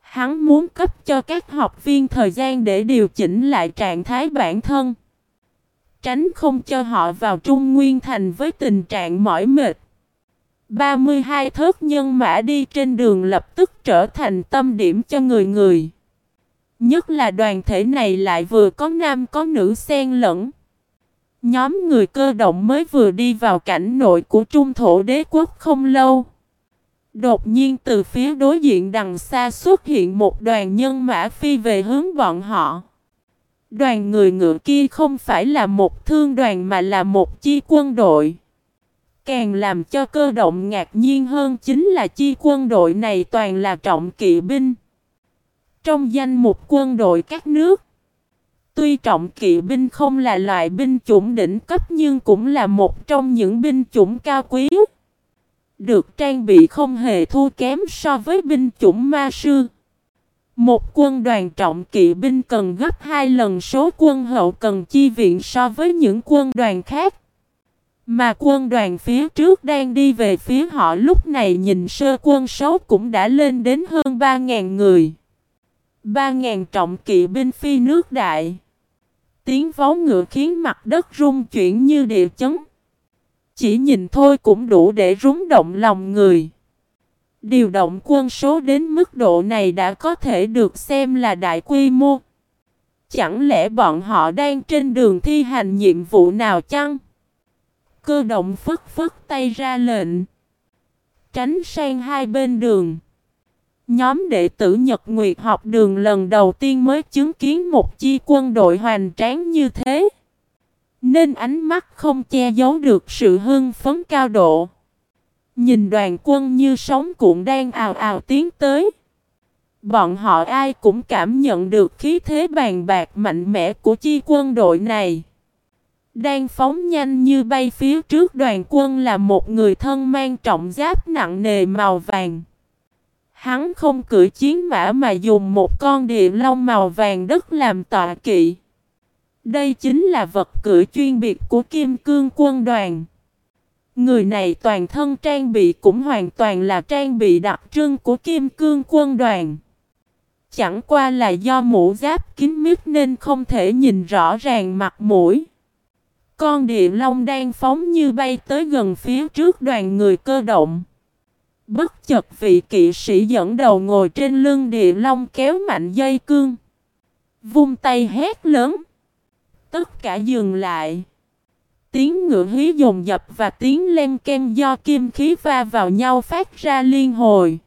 Hắn muốn cấp cho các học viên thời gian để điều chỉnh lại trạng thái bản thân. Tránh không cho họ vào Trung Nguyên Thành với tình trạng mỏi mệt. 32 thớt nhân mã đi trên đường lập tức trở thành tâm điểm cho người người. Nhất là đoàn thể này lại vừa có nam có nữ xen lẫn. Nhóm người cơ động mới vừa đi vào cảnh nội của trung thổ đế quốc không lâu. Đột nhiên từ phía đối diện đằng xa xuất hiện một đoàn nhân mã phi về hướng bọn họ. Đoàn người ngựa kia không phải là một thương đoàn mà là một chi quân đội. Càng làm cho cơ động ngạc nhiên hơn chính là chi quân đội này toàn là trọng kỵ binh. Trong danh mục quân đội các nước, tuy trọng kỵ binh không là loại binh chủng đỉnh cấp nhưng cũng là một trong những binh chủng cao quý. Được trang bị không hề thua kém so với binh chủng ma sư. Một quân đoàn trọng kỵ binh cần gấp hai lần số quân hậu cần chi viện so với những quân đoàn khác. Mà quân đoàn phía trước đang đi về phía họ lúc này nhìn sơ quân số cũng đã lên đến hơn 3.000 người. 3.000 trọng kỵ binh phi nước đại. Tiếng vó ngựa khiến mặt đất rung chuyển như địa chấn. Chỉ nhìn thôi cũng đủ để rúng động lòng người. Điều động quân số đến mức độ này đã có thể được xem là đại quy mô. Chẳng lẽ bọn họ đang trên đường thi hành nhiệm vụ nào chăng? Cơ động phất phất tay ra lệnh. Tránh sang hai bên đường. Nhóm đệ tử Nhật Nguyệt học đường lần đầu tiên mới chứng kiến một chi quân đội hoành tráng như thế. Nên ánh mắt không che giấu được sự hưng phấn cao độ. Nhìn đoàn quân như sóng cuộn đang ào ào tiến tới. Bọn họ ai cũng cảm nhận được khí thế bàn bạc mạnh mẽ của chi quân đội này. Đang phóng nhanh như bay phía trước, đoàn quân là một người thân mang trọng giáp nặng nề màu vàng. Hắn không cưỡi chiến mã mà dùng một con địa long màu vàng đất làm tọa kỵ. Đây chính là vật cưỡi chuyên biệt của Kim Cương quân đoàn. Người này toàn thân trang bị cũng hoàn toàn là trang bị đặc trưng của Kim Cương quân đoàn. Chẳng qua là do mũ giáp kín mít nên không thể nhìn rõ ràng mặt mũi. Con địa long đang phóng như bay tới gần phía trước đoàn người cơ động. Bất chợt vị kỵ sĩ dẫn đầu ngồi trên lưng địa long kéo mạnh dây cương. Vung tay hét lớn. Tất cả dừng lại. Tiếng ngựa hí dồn dập và tiếng len ken do kim khí va vào nhau phát ra liên hồi.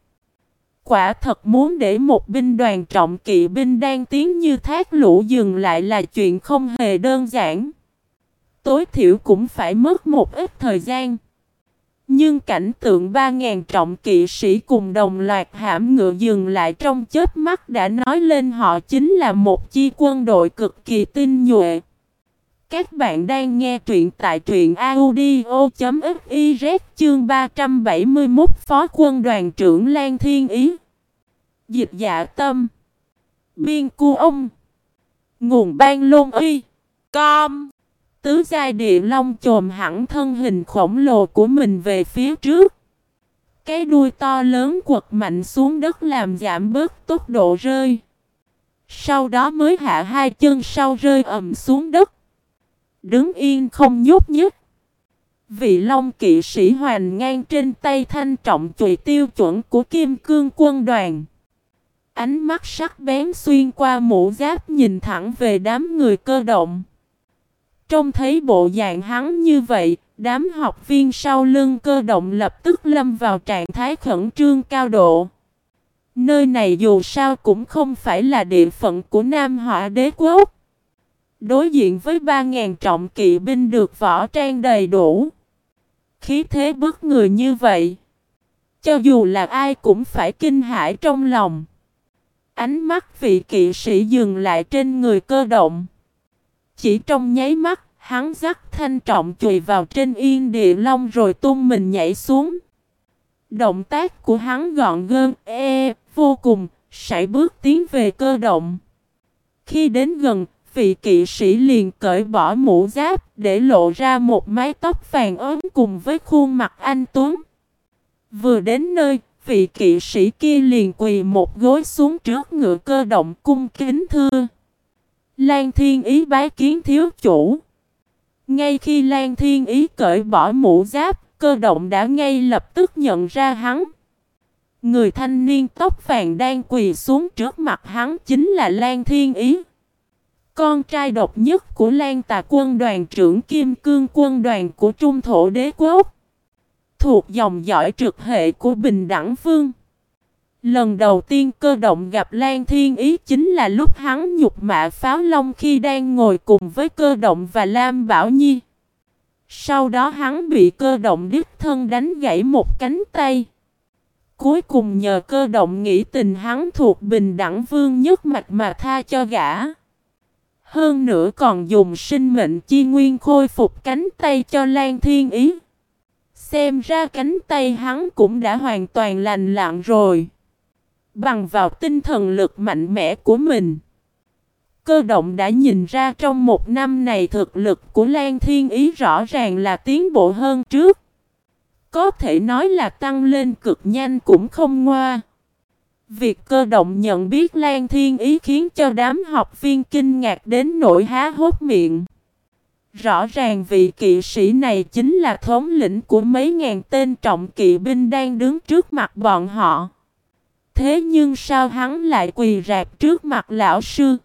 Quả thật muốn để một binh đoàn trọng kỵ binh đang tiến như thác lũ dừng lại là chuyện không hề đơn giản. Tối thiểu cũng phải mất một ít thời gian. Nhưng cảnh tượng 3.000 trọng kỵ sĩ cùng đồng loạt hãm ngựa dừng lại trong chết mắt đã nói lên họ chính là một chi quân đội cực kỳ tinh nhuệ. Các bạn đang nghe truyện tại truyện audio.fiz chương 371 Phó quân đoàn trưởng Lan Thiên Ý. Dịch dạ tâm. Biên cu ông. Nguồn ban lôn y Com. Tứ giai địa long chồm hẳn thân hình khổng lồ của mình về phía trước. Cái đuôi to lớn quật mạnh xuống đất làm giảm bớt tốc độ rơi. Sau đó mới hạ hai chân sau rơi ầm xuống đất. Đứng yên không nhúc nhích. Vị long kỵ sĩ hoàn ngang trên tay thanh trọng chùy tiêu chuẩn của kim cương quân đoàn. Ánh mắt sắc bén xuyên qua mũ giáp nhìn thẳng về đám người cơ động. Trông thấy bộ dạng hắn như vậy, đám học viên sau lưng cơ động lập tức lâm vào trạng thái khẩn trương cao độ. Nơi này dù sao cũng không phải là địa phận của Nam Họa đế quốc. Đối diện với 3.000 trọng kỵ binh được võ trang đầy đủ. Khí thế bức người như vậy. Cho dù là ai cũng phải kinh hãi trong lòng. Ánh mắt vị kỵ sĩ dừng lại trên người cơ động. Chỉ trong nháy mắt, hắn dắt thanh trọng chùy vào trên yên địa long rồi tung mình nhảy xuống. Động tác của hắn gọn gơn, e, vô cùng, sải bước tiến về cơ động. Khi đến gần, vị kỵ sĩ liền cởi bỏ mũ giáp để lộ ra một mái tóc vàng ốm cùng với khuôn mặt anh Tuấn. Vừa đến nơi, vị kỵ sĩ kia liền quỳ một gối xuống trước ngựa cơ động cung kính thưa. Lan Thiên Ý bái kiến thiếu chủ. Ngay khi Lan Thiên Ý cởi bỏ mũ giáp, cơ động đã ngay lập tức nhận ra hắn. Người thanh niên tóc vàng đang quỳ xuống trước mặt hắn chính là Lan Thiên Ý. Con trai độc nhất của Lan Tà quân đoàn trưởng Kim Cương quân đoàn của Trung Thổ Đế Quốc. Thuộc dòng dõi trực hệ của Bình Đẳng Vương. Lần đầu tiên cơ động gặp Lan Thiên Ý chính là lúc hắn nhục mạ pháo long khi đang ngồi cùng với cơ động và Lam Bảo Nhi. Sau đó hắn bị cơ động đứt thân đánh gãy một cánh tay. Cuối cùng nhờ cơ động nghĩ tình hắn thuộc bình đẳng vương nhất mạch mà tha cho gã. Hơn nữa còn dùng sinh mệnh chi nguyên khôi phục cánh tay cho Lan Thiên Ý. Xem ra cánh tay hắn cũng đã hoàn toàn lành lặn rồi. Bằng vào tinh thần lực mạnh mẽ của mình. Cơ động đã nhìn ra trong một năm này thực lực của Lan Thiên Ý rõ ràng là tiến bộ hơn trước. Có thể nói là tăng lên cực nhanh cũng không ngoa. Việc cơ động nhận biết Lan Thiên Ý khiến cho đám học viên kinh ngạc đến nỗi há hốt miệng. Rõ ràng vị kỵ sĩ này chính là thống lĩnh của mấy ngàn tên trọng kỵ binh đang đứng trước mặt bọn họ. Thế nhưng sao hắn lại quỳ rạp trước mặt lão sư?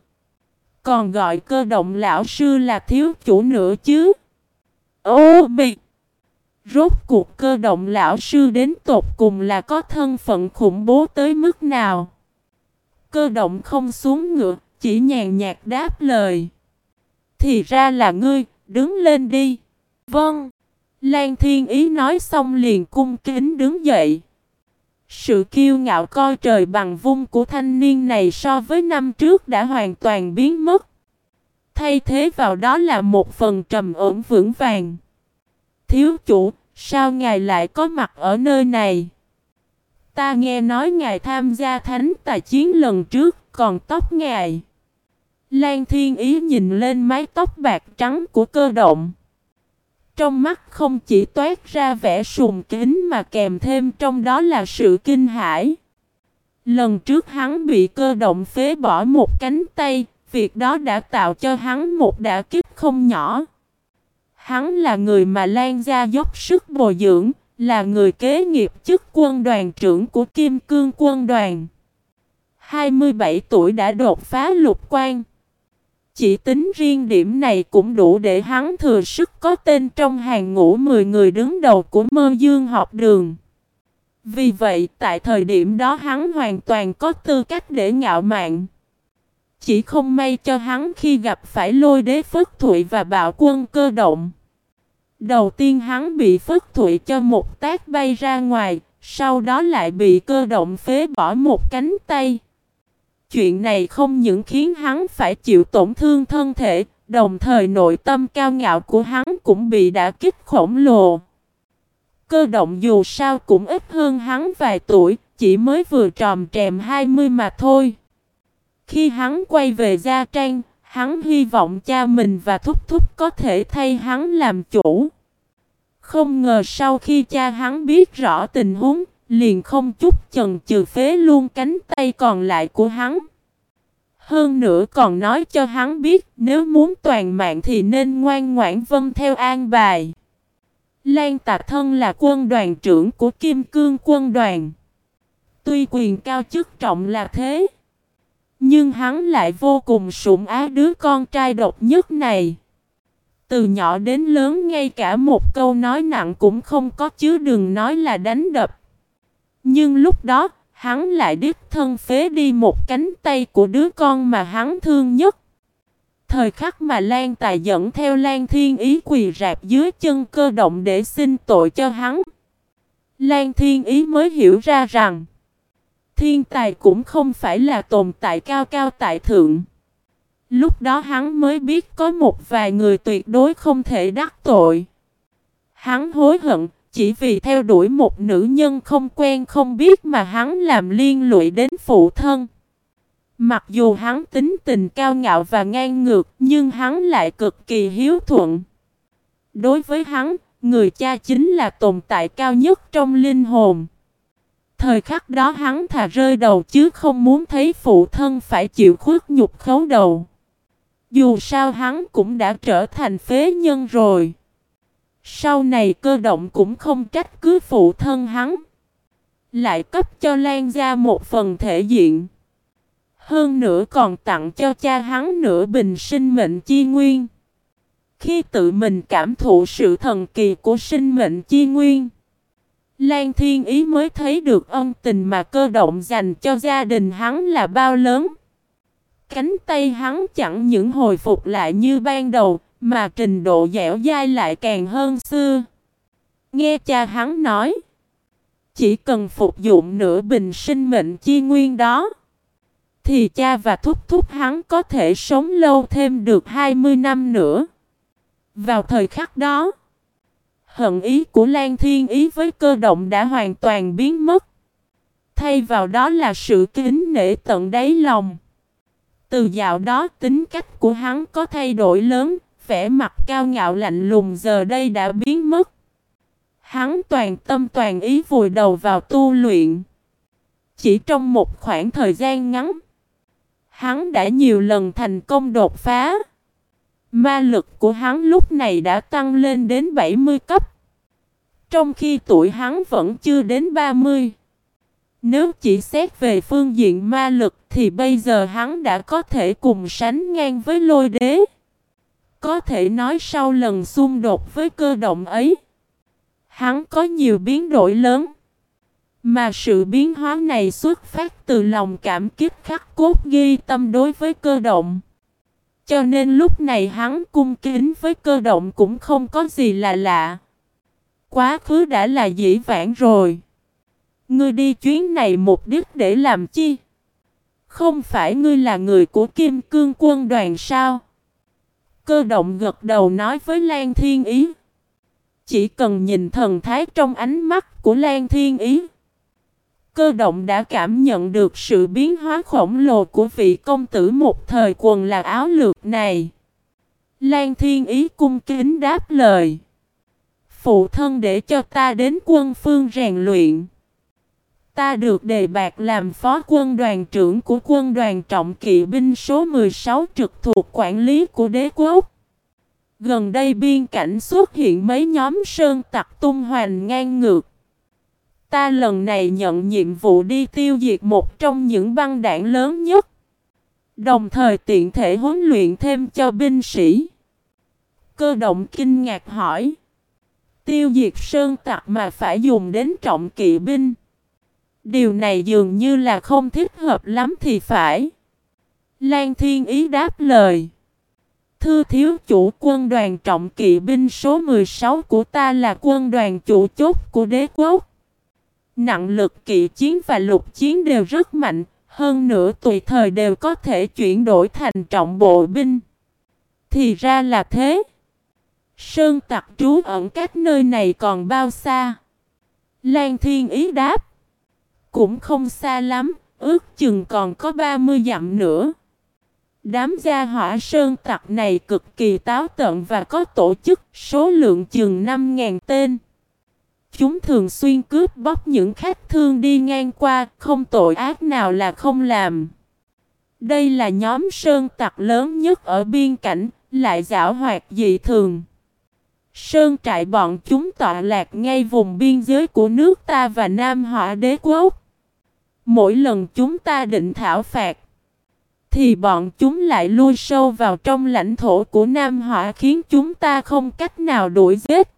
Còn gọi cơ động lão sư là thiếu chủ nữa chứ? Ô mị! Rốt cuộc cơ động lão sư đến tột cùng là có thân phận khủng bố tới mức nào? Cơ động không xuống ngựa, chỉ nhàn nhạt đáp lời. Thì ra là ngươi, đứng lên đi. Vâng. Lan Thiên Ý nói xong liền cung kính đứng dậy. Sự kiêu ngạo coi trời bằng vung của thanh niên này so với năm trước đã hoàn toàn biến mất. Thay thế vào đó là một phần trầm ổn vững vàng. Thiếu chủ, sao ngài lại có mặt ở nơi này? Ta nghe nói ngài tham gia thánh tài chiến lần trước, còn tóc ngài. Lan Thiên Ý nhìn lên mái tóc bạc trắng của cơ động. Trong mắt không chỉ toát ra vẻ sùng kính mà kèm thêm trong đó là sự kinh hãi. Lần trước hắn bị cơ động phế bỏ một cánh tay, việc đó đã tạo cho hắn một đả kích không nhỏ. Hắn là người mà Lan Gia dốc sức bồi dưỡng, là người kế nghiệp chức quân đoàn trưởng của Kim Cương quân đoàn. 27 tuổi đã đột phá lục quan. Chỉ tính riêng điểm này cũng đủ để hắn thừa sức có tên trong hàng ngũ 10 người đứng đầu của mơ dương học đường. Vì vậy, tại thời điểm đó hắn hoàn toàn có tư cách để ngạo mạn. Chỉ không may cho hắn khi gặp phải lôi đế Phất Thụy và bạo quân cơ động. Đầu tiên hắn bị Phất Thụy cho một tác bay ra ngoài, sau đó lại bị cơ động phế bỏ một cánh tay. Chuyện này không những khiến hắn phải chịu tổn thương thân thể, đồng thời nội tâm cao ngạo của hắn cũng bị đả kích khổng lồ. Cơ động dù sao cũng ít hơn hắn vài tuổi, chỉ mới vừa tròm trèm 20 mà thôi. Khi hắn quay về Gia Trang, hắn hy vọng cha mình và Thúc Thúc có thể thay hắn làm chủ. Không ngờ sau khi cha hắn biết rõ tình huống, liền không chút chần chừ phế luôn cánh tay còn lại của hắn. Hơn nữa còn nói cho hắn biết nếu muốn toàn mạng thì nên ngoan ngoãn vâng theo an bài. Lan Tà Thân là quân đoàn trưởng của Kim Cương quân đoàn. Tuy quyền cao chức trọng là thế, nhưng hắn lại vô cùng sủng á đứa con trai độc nhất này. Từ nhỏ đến lớn ngay cả một câu nói nặng cũng không có chứ đừng nói là đánh đập. Nhưng lúc đó, hắn lại đứt thân phế đi một cánh tay của đứa con mà hắn thương nhất. Thời khắc mà Lan Tài dẫn theo Lan Thiên Ý quỳ rạp dưới chân cơ động để xin tội cho hắn. Lan Thiên Ý mới hiểu ra rằng Thiên tài cũng không phải là tồn tại cao cao tại thượng. Lúc đó hắn mới biết có một vài người tuyệt đối không thể đắc tội. Hắn hối hận, chỉ vì theo đuổi một nữ nhân không quen không biết mà hắn làm liên lụy đến phụ thân. Mặc dù hắn tính tình cao ngạo và ngang ngược, nhưng hắn lại cực kỳ hiếu thuận. Đối với hắn, người cha chính là tồn tại cao nhất trong linh hồn. Thời khắc đó hắn thà rơi đầu chứ không muốn thấy phụ thân phải chịu khuất nhục khấu đầu. Dù sao hắn cũng đã trở thành phế nhân rồi. Sau này cơ động cũng không trách cứ phụ thân hắn. Lại cấp cho Lan gia một phần thể diện. Hơn nữa còn tặng cho cha hắn nửa bình sinh mệnh chi nguyên. Khi tự mình cảm thụ sự thần kỳ của sinh mệnh chi nguyên. Lan Thiên Ý mới thấy được ân tình mà cơ động dành cho gia đình hắn là bao lớn. Cánh tay hắn chẳng những hồi phục lại như ban đầu, mà trình độ dẻo dai lại càng hơn xưa. Nghe cha hắn nói, chỉ cần phục dụng nửa bình sinh mệnh chi nguyên đó, thì cha và thúc thúc hắn có thể sống lâu thêm được 20 năm nữa. Vào thời khắc đó, hận ý của Lan Thiên Ý với cơ động đã hoàn toàn biến mất. Thay vào đó là sự kính nể tận đáy lòng. Từ dạo đó tính cách của hắn có thay đổi lớn, vẻ mặt cao ngạo lạnh lùng giờ đây đã biến mất. Hắn toàn tâm toàn ý vùi đầu vào tu luyện. Chỉ trong một khoảng thời gian ngắn, hắn đã nhiều lần thành công đột phá. Ma lực của hắn lúc này đã tăng lên đến 70 cấp. Trong khi tuổi hắn vẫn chưa đến 30. Nếu chỉ xét về phương diện ma lực thì bây giờ hắn đã có thể cùng sánh ngang với lôi đế. Có thể nói sau lần xung đột với cơ động ấy, hắn có nhiều biến đổi lớn. Mà sự biến hóa này xuất phát từ lòng cảm kích khắc cốt ghi tâm đối với cơ động. Cho nên lúc này hắn cung kính với cơ động cũng không có gì là lạ. Quá khứ đã là dĩ vãng rồi. Ngươi đi chuyến này mục đích để làm chi? Không phải ngươi là người của Kim Cương quân đoàn sao? Cơ động gật đầu nói với Lan Thiên Ý. Chỉ cần nhìn thần thái trong ánh mắt của Lan Thiên Ý. Cơ động đã cảm nhận được sự biến hóa khổng lồ của vị công tử một thời quần là áo lược này. Lan Thiên Ý cung kính đáp lời. Phụ thân để cho ta đến quân phương rèn luyện. Ta được đề bạc làm phó quân đoàn trưởng của quân đoàn trọng kỵ binh số 16 trực thuộc quản lý của đế quốc. Gần đây biên cảnh xuất hiện mấy nhóm sơn tặc tung hoành ngang ngược. Ta lần này nhận nhiệm vụ đi tiêu diệt một trong những băng đảng lớn nhất. Đồng thời tiện thể huấn luyện thêm cho binh sĩ. Cơ động kinh ngạc hỏi. Tiêu diệt sơn tặc mà phải dùng đến trọng kỵ binh. Điều này dường như là không thích hợp lắm thì phải. Lan Thiên Ý đáp lời. Thư thiếu chủ quân đoàn trọng kỵ binh số 16 của ta là quân đoàn chủ chốt của đế quốc. Nặng lực kỵ chiến và lục chiến đều rất mạnh, hơn nữa tùy thời đều có thể chuyển đổi thành trọng bộ binh. Thì ra là thế. Sơn tặc trú ẩn cách nơi này còn bao xa? Lan Thiên Ý đáp. Cũng không xa lắm, ước chừng còn có 30 dặm nữa. Đám gia hỏa sơn tặc này cực kỳ táo tận và có tổ chức số lượng chừng 5.000 tên chúng thường xuyên cướp bóc những khách thương đi ngang qua, không tội ác nào là không làm. Đây là nhóm sơn tặc lớn nhất ở biên cảnh, lại giảo hoạt dị thường. Sơn trại bọn chúng tọa lạc ngay vùng biên giới của nước ta và Nam Hỏa đế quốc. Mỗi lần chúng ta định thảo phạt, thì bọn chúng lại lui sâu vào trong lãnh thổ của Nam Hỏa khiến chúng ta không cách nào đuổi giết.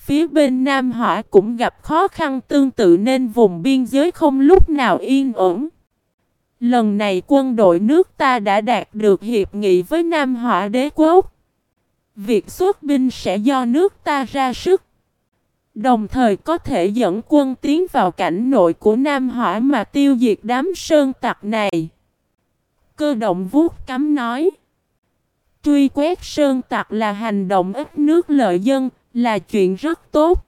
Phía bên Nam Hỏa cũng gặp khó khăn tương tự nên vùng biên giới không lúc nào yên ổn. Lần này quân đội nước ta đã đạt được hiệp nghị với Nam Hỏa đế quốc. Việc xuất binh sẽ do nước ta ra sức. Đồng thời có thể dẫn quân tiến vào cảnh nội của Nam Hỏa mà tiêu diệt đám sơn tặc này. Cơ động vuốt cắm nói. Truy quét sơn tặc là hành động ít nước lợi dân, là chuyện rất tốt.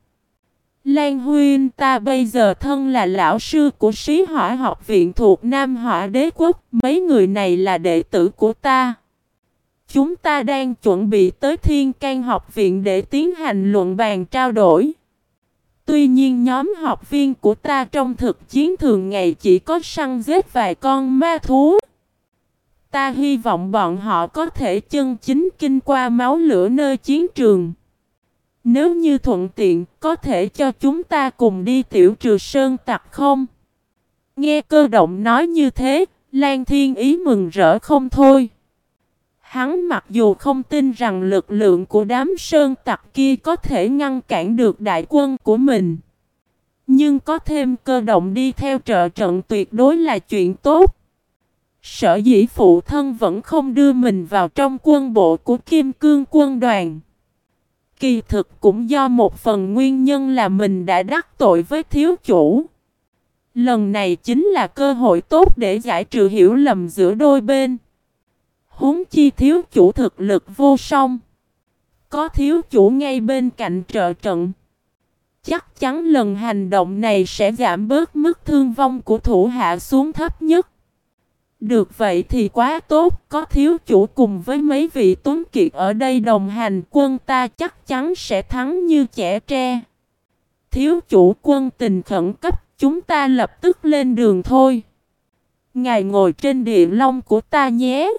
Lan Huyên ta bây giờ thân là lão sư của sĩ hỏa học viện thuộc Nam Hỏa Đế Quốc, mấy người này là đệ tử của ta. Chúng ta đang chuẩn bị tới Thiên can học viện để tiến hành luận bàn trao đổi. Tuy nhiên nhóm học viên của ta trong thực chiến thường ngày chỉ có săn giết vài con ma thú. Ta hy vọng bọn họ có thể chân chính kinh qua máu lửa nơi chiến trường. Nếu như thuận tiện, có thể cho chúng ta cùng đi tiểu trừ sơn tặc không? Nghe cơ động nói như thế, Lan Thiên Ý mừng rỡ không thôi. Hắn mặc dù không tin rằng lực lượng của đám sơn tặc kia có thể ngăn cản được đại quân của mình. Nhưng có thêm cơ động đi theo trợ trận tuyệt đối là chuyện tốt. Sở dĩ phụ thân vẫn không đưa mình vào trong quân bộ của Kim Cương quân đoàn. Kỳ thực cũng do một phần nguyên nhân là mình đã đắc tội với thiếu chủ. Lần này chính là cơ hội tốt để giải trừ hiểu lầm giữa đôi bên. Huống chi thiếu chủ thực lực vô song. Có thiếu chủ ngay bên cạnh trợ trận. Chắc chắn lần hành động này sẽ giảm bớt mức thương vong của thủ hạ xuống thấp nhất. Được vậy thì quá tốt, có thiếu chủ cùng với mấy vị tuấn kiệt ở đây đồng hành quân ta chắc chắn sẽ thắng như trẻ tre. Thiếu chủ quân tình khẩn cấp, chúng ta lập tức lên đường thôi. Ngài ngồi trên địa long của ta nhé.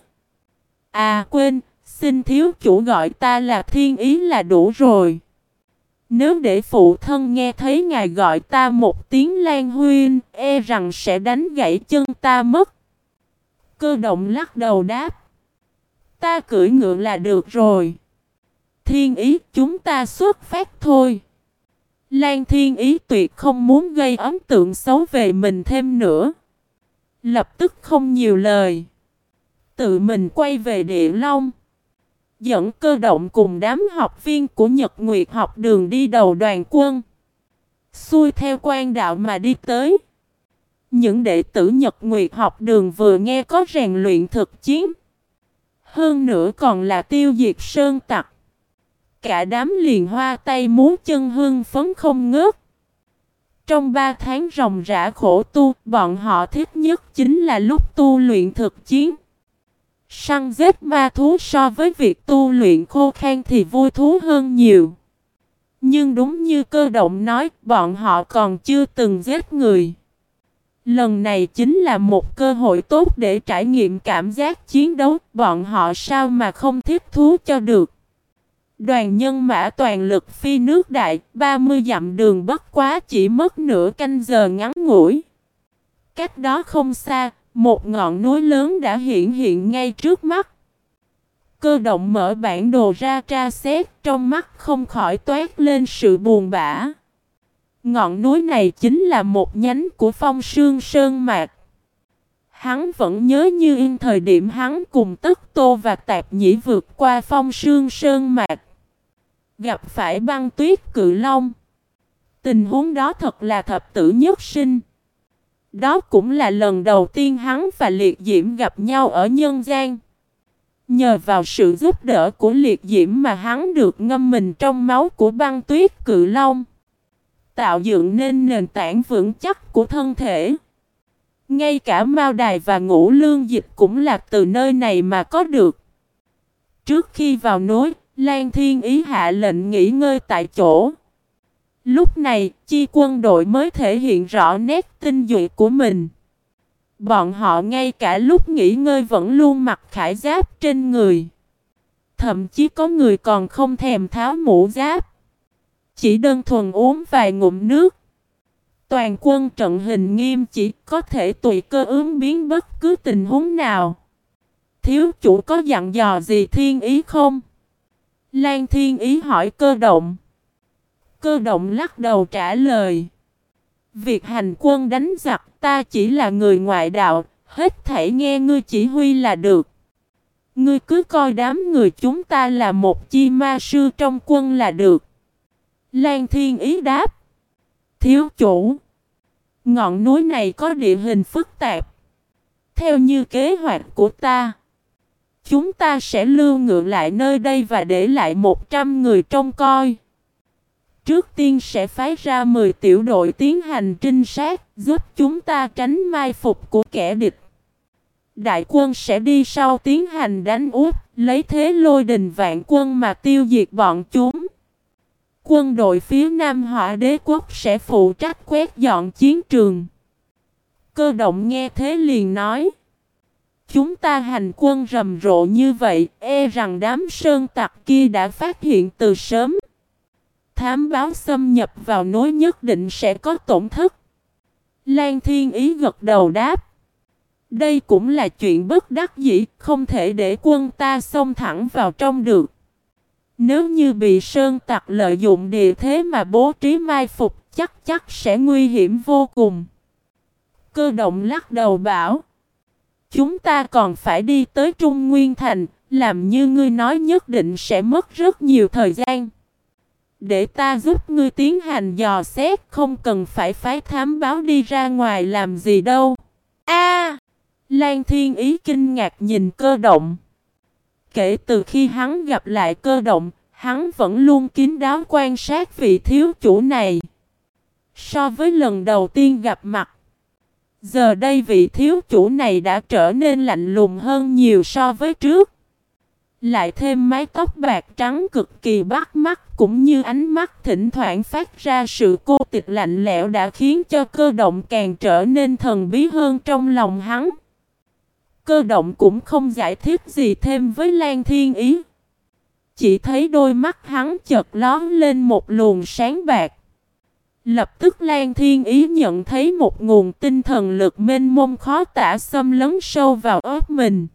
À quên, xin thiếu chủ gọi ta là thiên ý là đủ rồi. Nếu để phụ thân nghe thấy ngài gọi ta một tiếng lan huyên, e rằng sẽ đánh gãy chân ta mất. Cơ động lắc đầu đáp. Ta cưỡi ngựa là được rồi. Thiên ý, chúng ta xuất phát thôi. Lan thiên ý tuyệt không muốn gây ấn tượng xấu về mình thêm nữa. Lập tức không nhiều lời. Tự mình quay về địa long. Dẫn cơ động cùng đám học viên của Nhật Nguyệt học đường đi đầu đoàn quân. Xuôi theo quan đạo mà đi tới. Những đệ tử Nhật Nguyệt học đường vừa nghe có rèn luyện thực chiến. Hơn nữa còn là tiêu diệt sơn tặc. Cả đám liền hoa tay muốn chân hương phấn không ngớt. Trong ba tháng ròng rã khổ tu, bọn họ thích nhất chính là lúc tu luyện thực chiến. Săn giết ma thú so với việc tu luyện khô khan thì vui thú hơn nhiều. Nhưng đúng như cơ động nói, bọn họ còn chưa từng giết người. Lần này chính là một cơ hội tốt để trải nghiệm cảm giác chiến đấu, bọn họ sao mà không thiết thú cho được. Đoàn nhân mã toàn lực phi nước đại, 30 dặm đường bất quá chỉ mất nửa canh giờ ngắn ngủi. Cách đó không xa, một ngọn núi lớn đã hiện hiện ngay trước mắt. Cơ động mở bản đồ ra tra xét, trong mắt không khỏi toát lên sự buồn bã. Ngọn núi này chính là một nhánh của phong sương sơn mạc. Hắn vẫn nhớ như in thời điểm hắn cùng Tất Tô và Tạp Nhĩ vượt qua phong sương sơn mạc. Gặp phải băng tuyết cự long. Tình huống đó thật là thập tử nhất sinh. Đó cũng là lần đầu tiên hắn và Liệt Diễm gặp nhau ở nhân gian. Nhờ vào sự giúp đỡ của Liệt Diễm mà hắn được ngâm mình trong máu của băng tuyết cự long tạo dựng nên nền tảng vững chắc của thân thể. Ngay cả mao đài và ngũ lương dịch cũng là từ nơi này mà có được. Trước khi vào núi, Lan Thiên Ý hạ lệnh nghỉ ngơi tại chỗ. Lúc này, chi quân đội mới thể hiện rõ nét tinh dụy của mình. Bọn họ ngay cả lúc nghỉ ngơi vẫn luôn mặc khải giáp trên người. Thậm chí có người còn không thèm tháo mũ giáp. Chỉ đơn thuần uống vài ngụm nước. Toàn quân trận hình nghiêm chỉ có thể tùy cơ ứng biến bất cứ tình huống nào. Thiếu chủ có dặn dò gì thiên ý không? Lan thiên ý hỏi cơ động. Cơ động lắc đầu trả lời. Việc hành quân đánh giặc ta chỉ là người ngoại đạo, hết thảy nghe ngươi chỉ huy là được. Ngươi cứ coi đám người chúng ta là một chi ma sư trong quân là được. Lan Thiên Ý đáp. Thiếu chủ. Ngọn núi này có địa hình phức tạp. Theo như kế hoạch của ta. Chúng ta sẽ lưu ngựa lại nơi đây và để lại 100 người trông coi. Trước tiên sẽ phái ra 10 tiểu đội tiến hành trinh sát, giúp chúng ta tránh mai phục của kẻ địch. Đại quân sẽ đi sau tiến hành đánh úp, lấy thế lôi đình vạn quân mà tiêu diệt bọn chúng. Quân đội phía Nam Hỏa Đế Quốc sẽ phụ trách quét dọn chiến trường. Cơ động nghe thế liền nói. Chúng ta hành quân rầm rộ như vậy, e rằng đám sơn tặc kia đã phát hiện từ sớm. Thám báo xâm nhập vào nối nhất định sẽ có tổn thất. Lan Thiên Ý gật đầu đáp. Đây cũng là chuyện bất đắc dĩ, không thể để quân ta xông thẳng vào trong được. Nếu như bị sơn tặc lợi dụng địa thế mà bố trí mai phục, chắc chắc sẽ nguy hiểm vô cùng. Cơ động lắc đầu bảo. Chúng ta còn phải đi tới Trung Nguyên Thành, làm như ngươi nói nhất định sẽ mất rất nhiều thời gian. Để ta giúp ngươi tiến hành dò xét, không cần phải phái thám báo đi ra ngoài làm gì đâu. A! Lan Thiên Ý kinh ngạc nhìn cơ động. Kể từ khi hắn gặp lại cơ động, hắn vẫn luôn kín đáo quan sát vị thiếu chủ này. So với lần đầu tiên gặp mặt, giờ đây vị thiếu chủ này đã trở nên lạnh lùng hơn nhiều so với trước. Lại thêm mái tóc bạc trắng cực kỳ bắt mắt cũng như ánh mắt thỉnh thoảng phát ra sự cô tịch lạnh lẽo đã khiến cho cơ động càng trở nên thần bí hơn trong lòng hắn. Cơ động cũng không giải thích gì thêm với Lan Thiên Ý. Chỉ thấy đôi mắt hắn chợt lón lên một luồng sáng bạc. Lập tức Lan Thiên Ý nhận thấy một nguồn tinh thần lực mênh mông khó tả xâm lấn sâu vào ớt mình.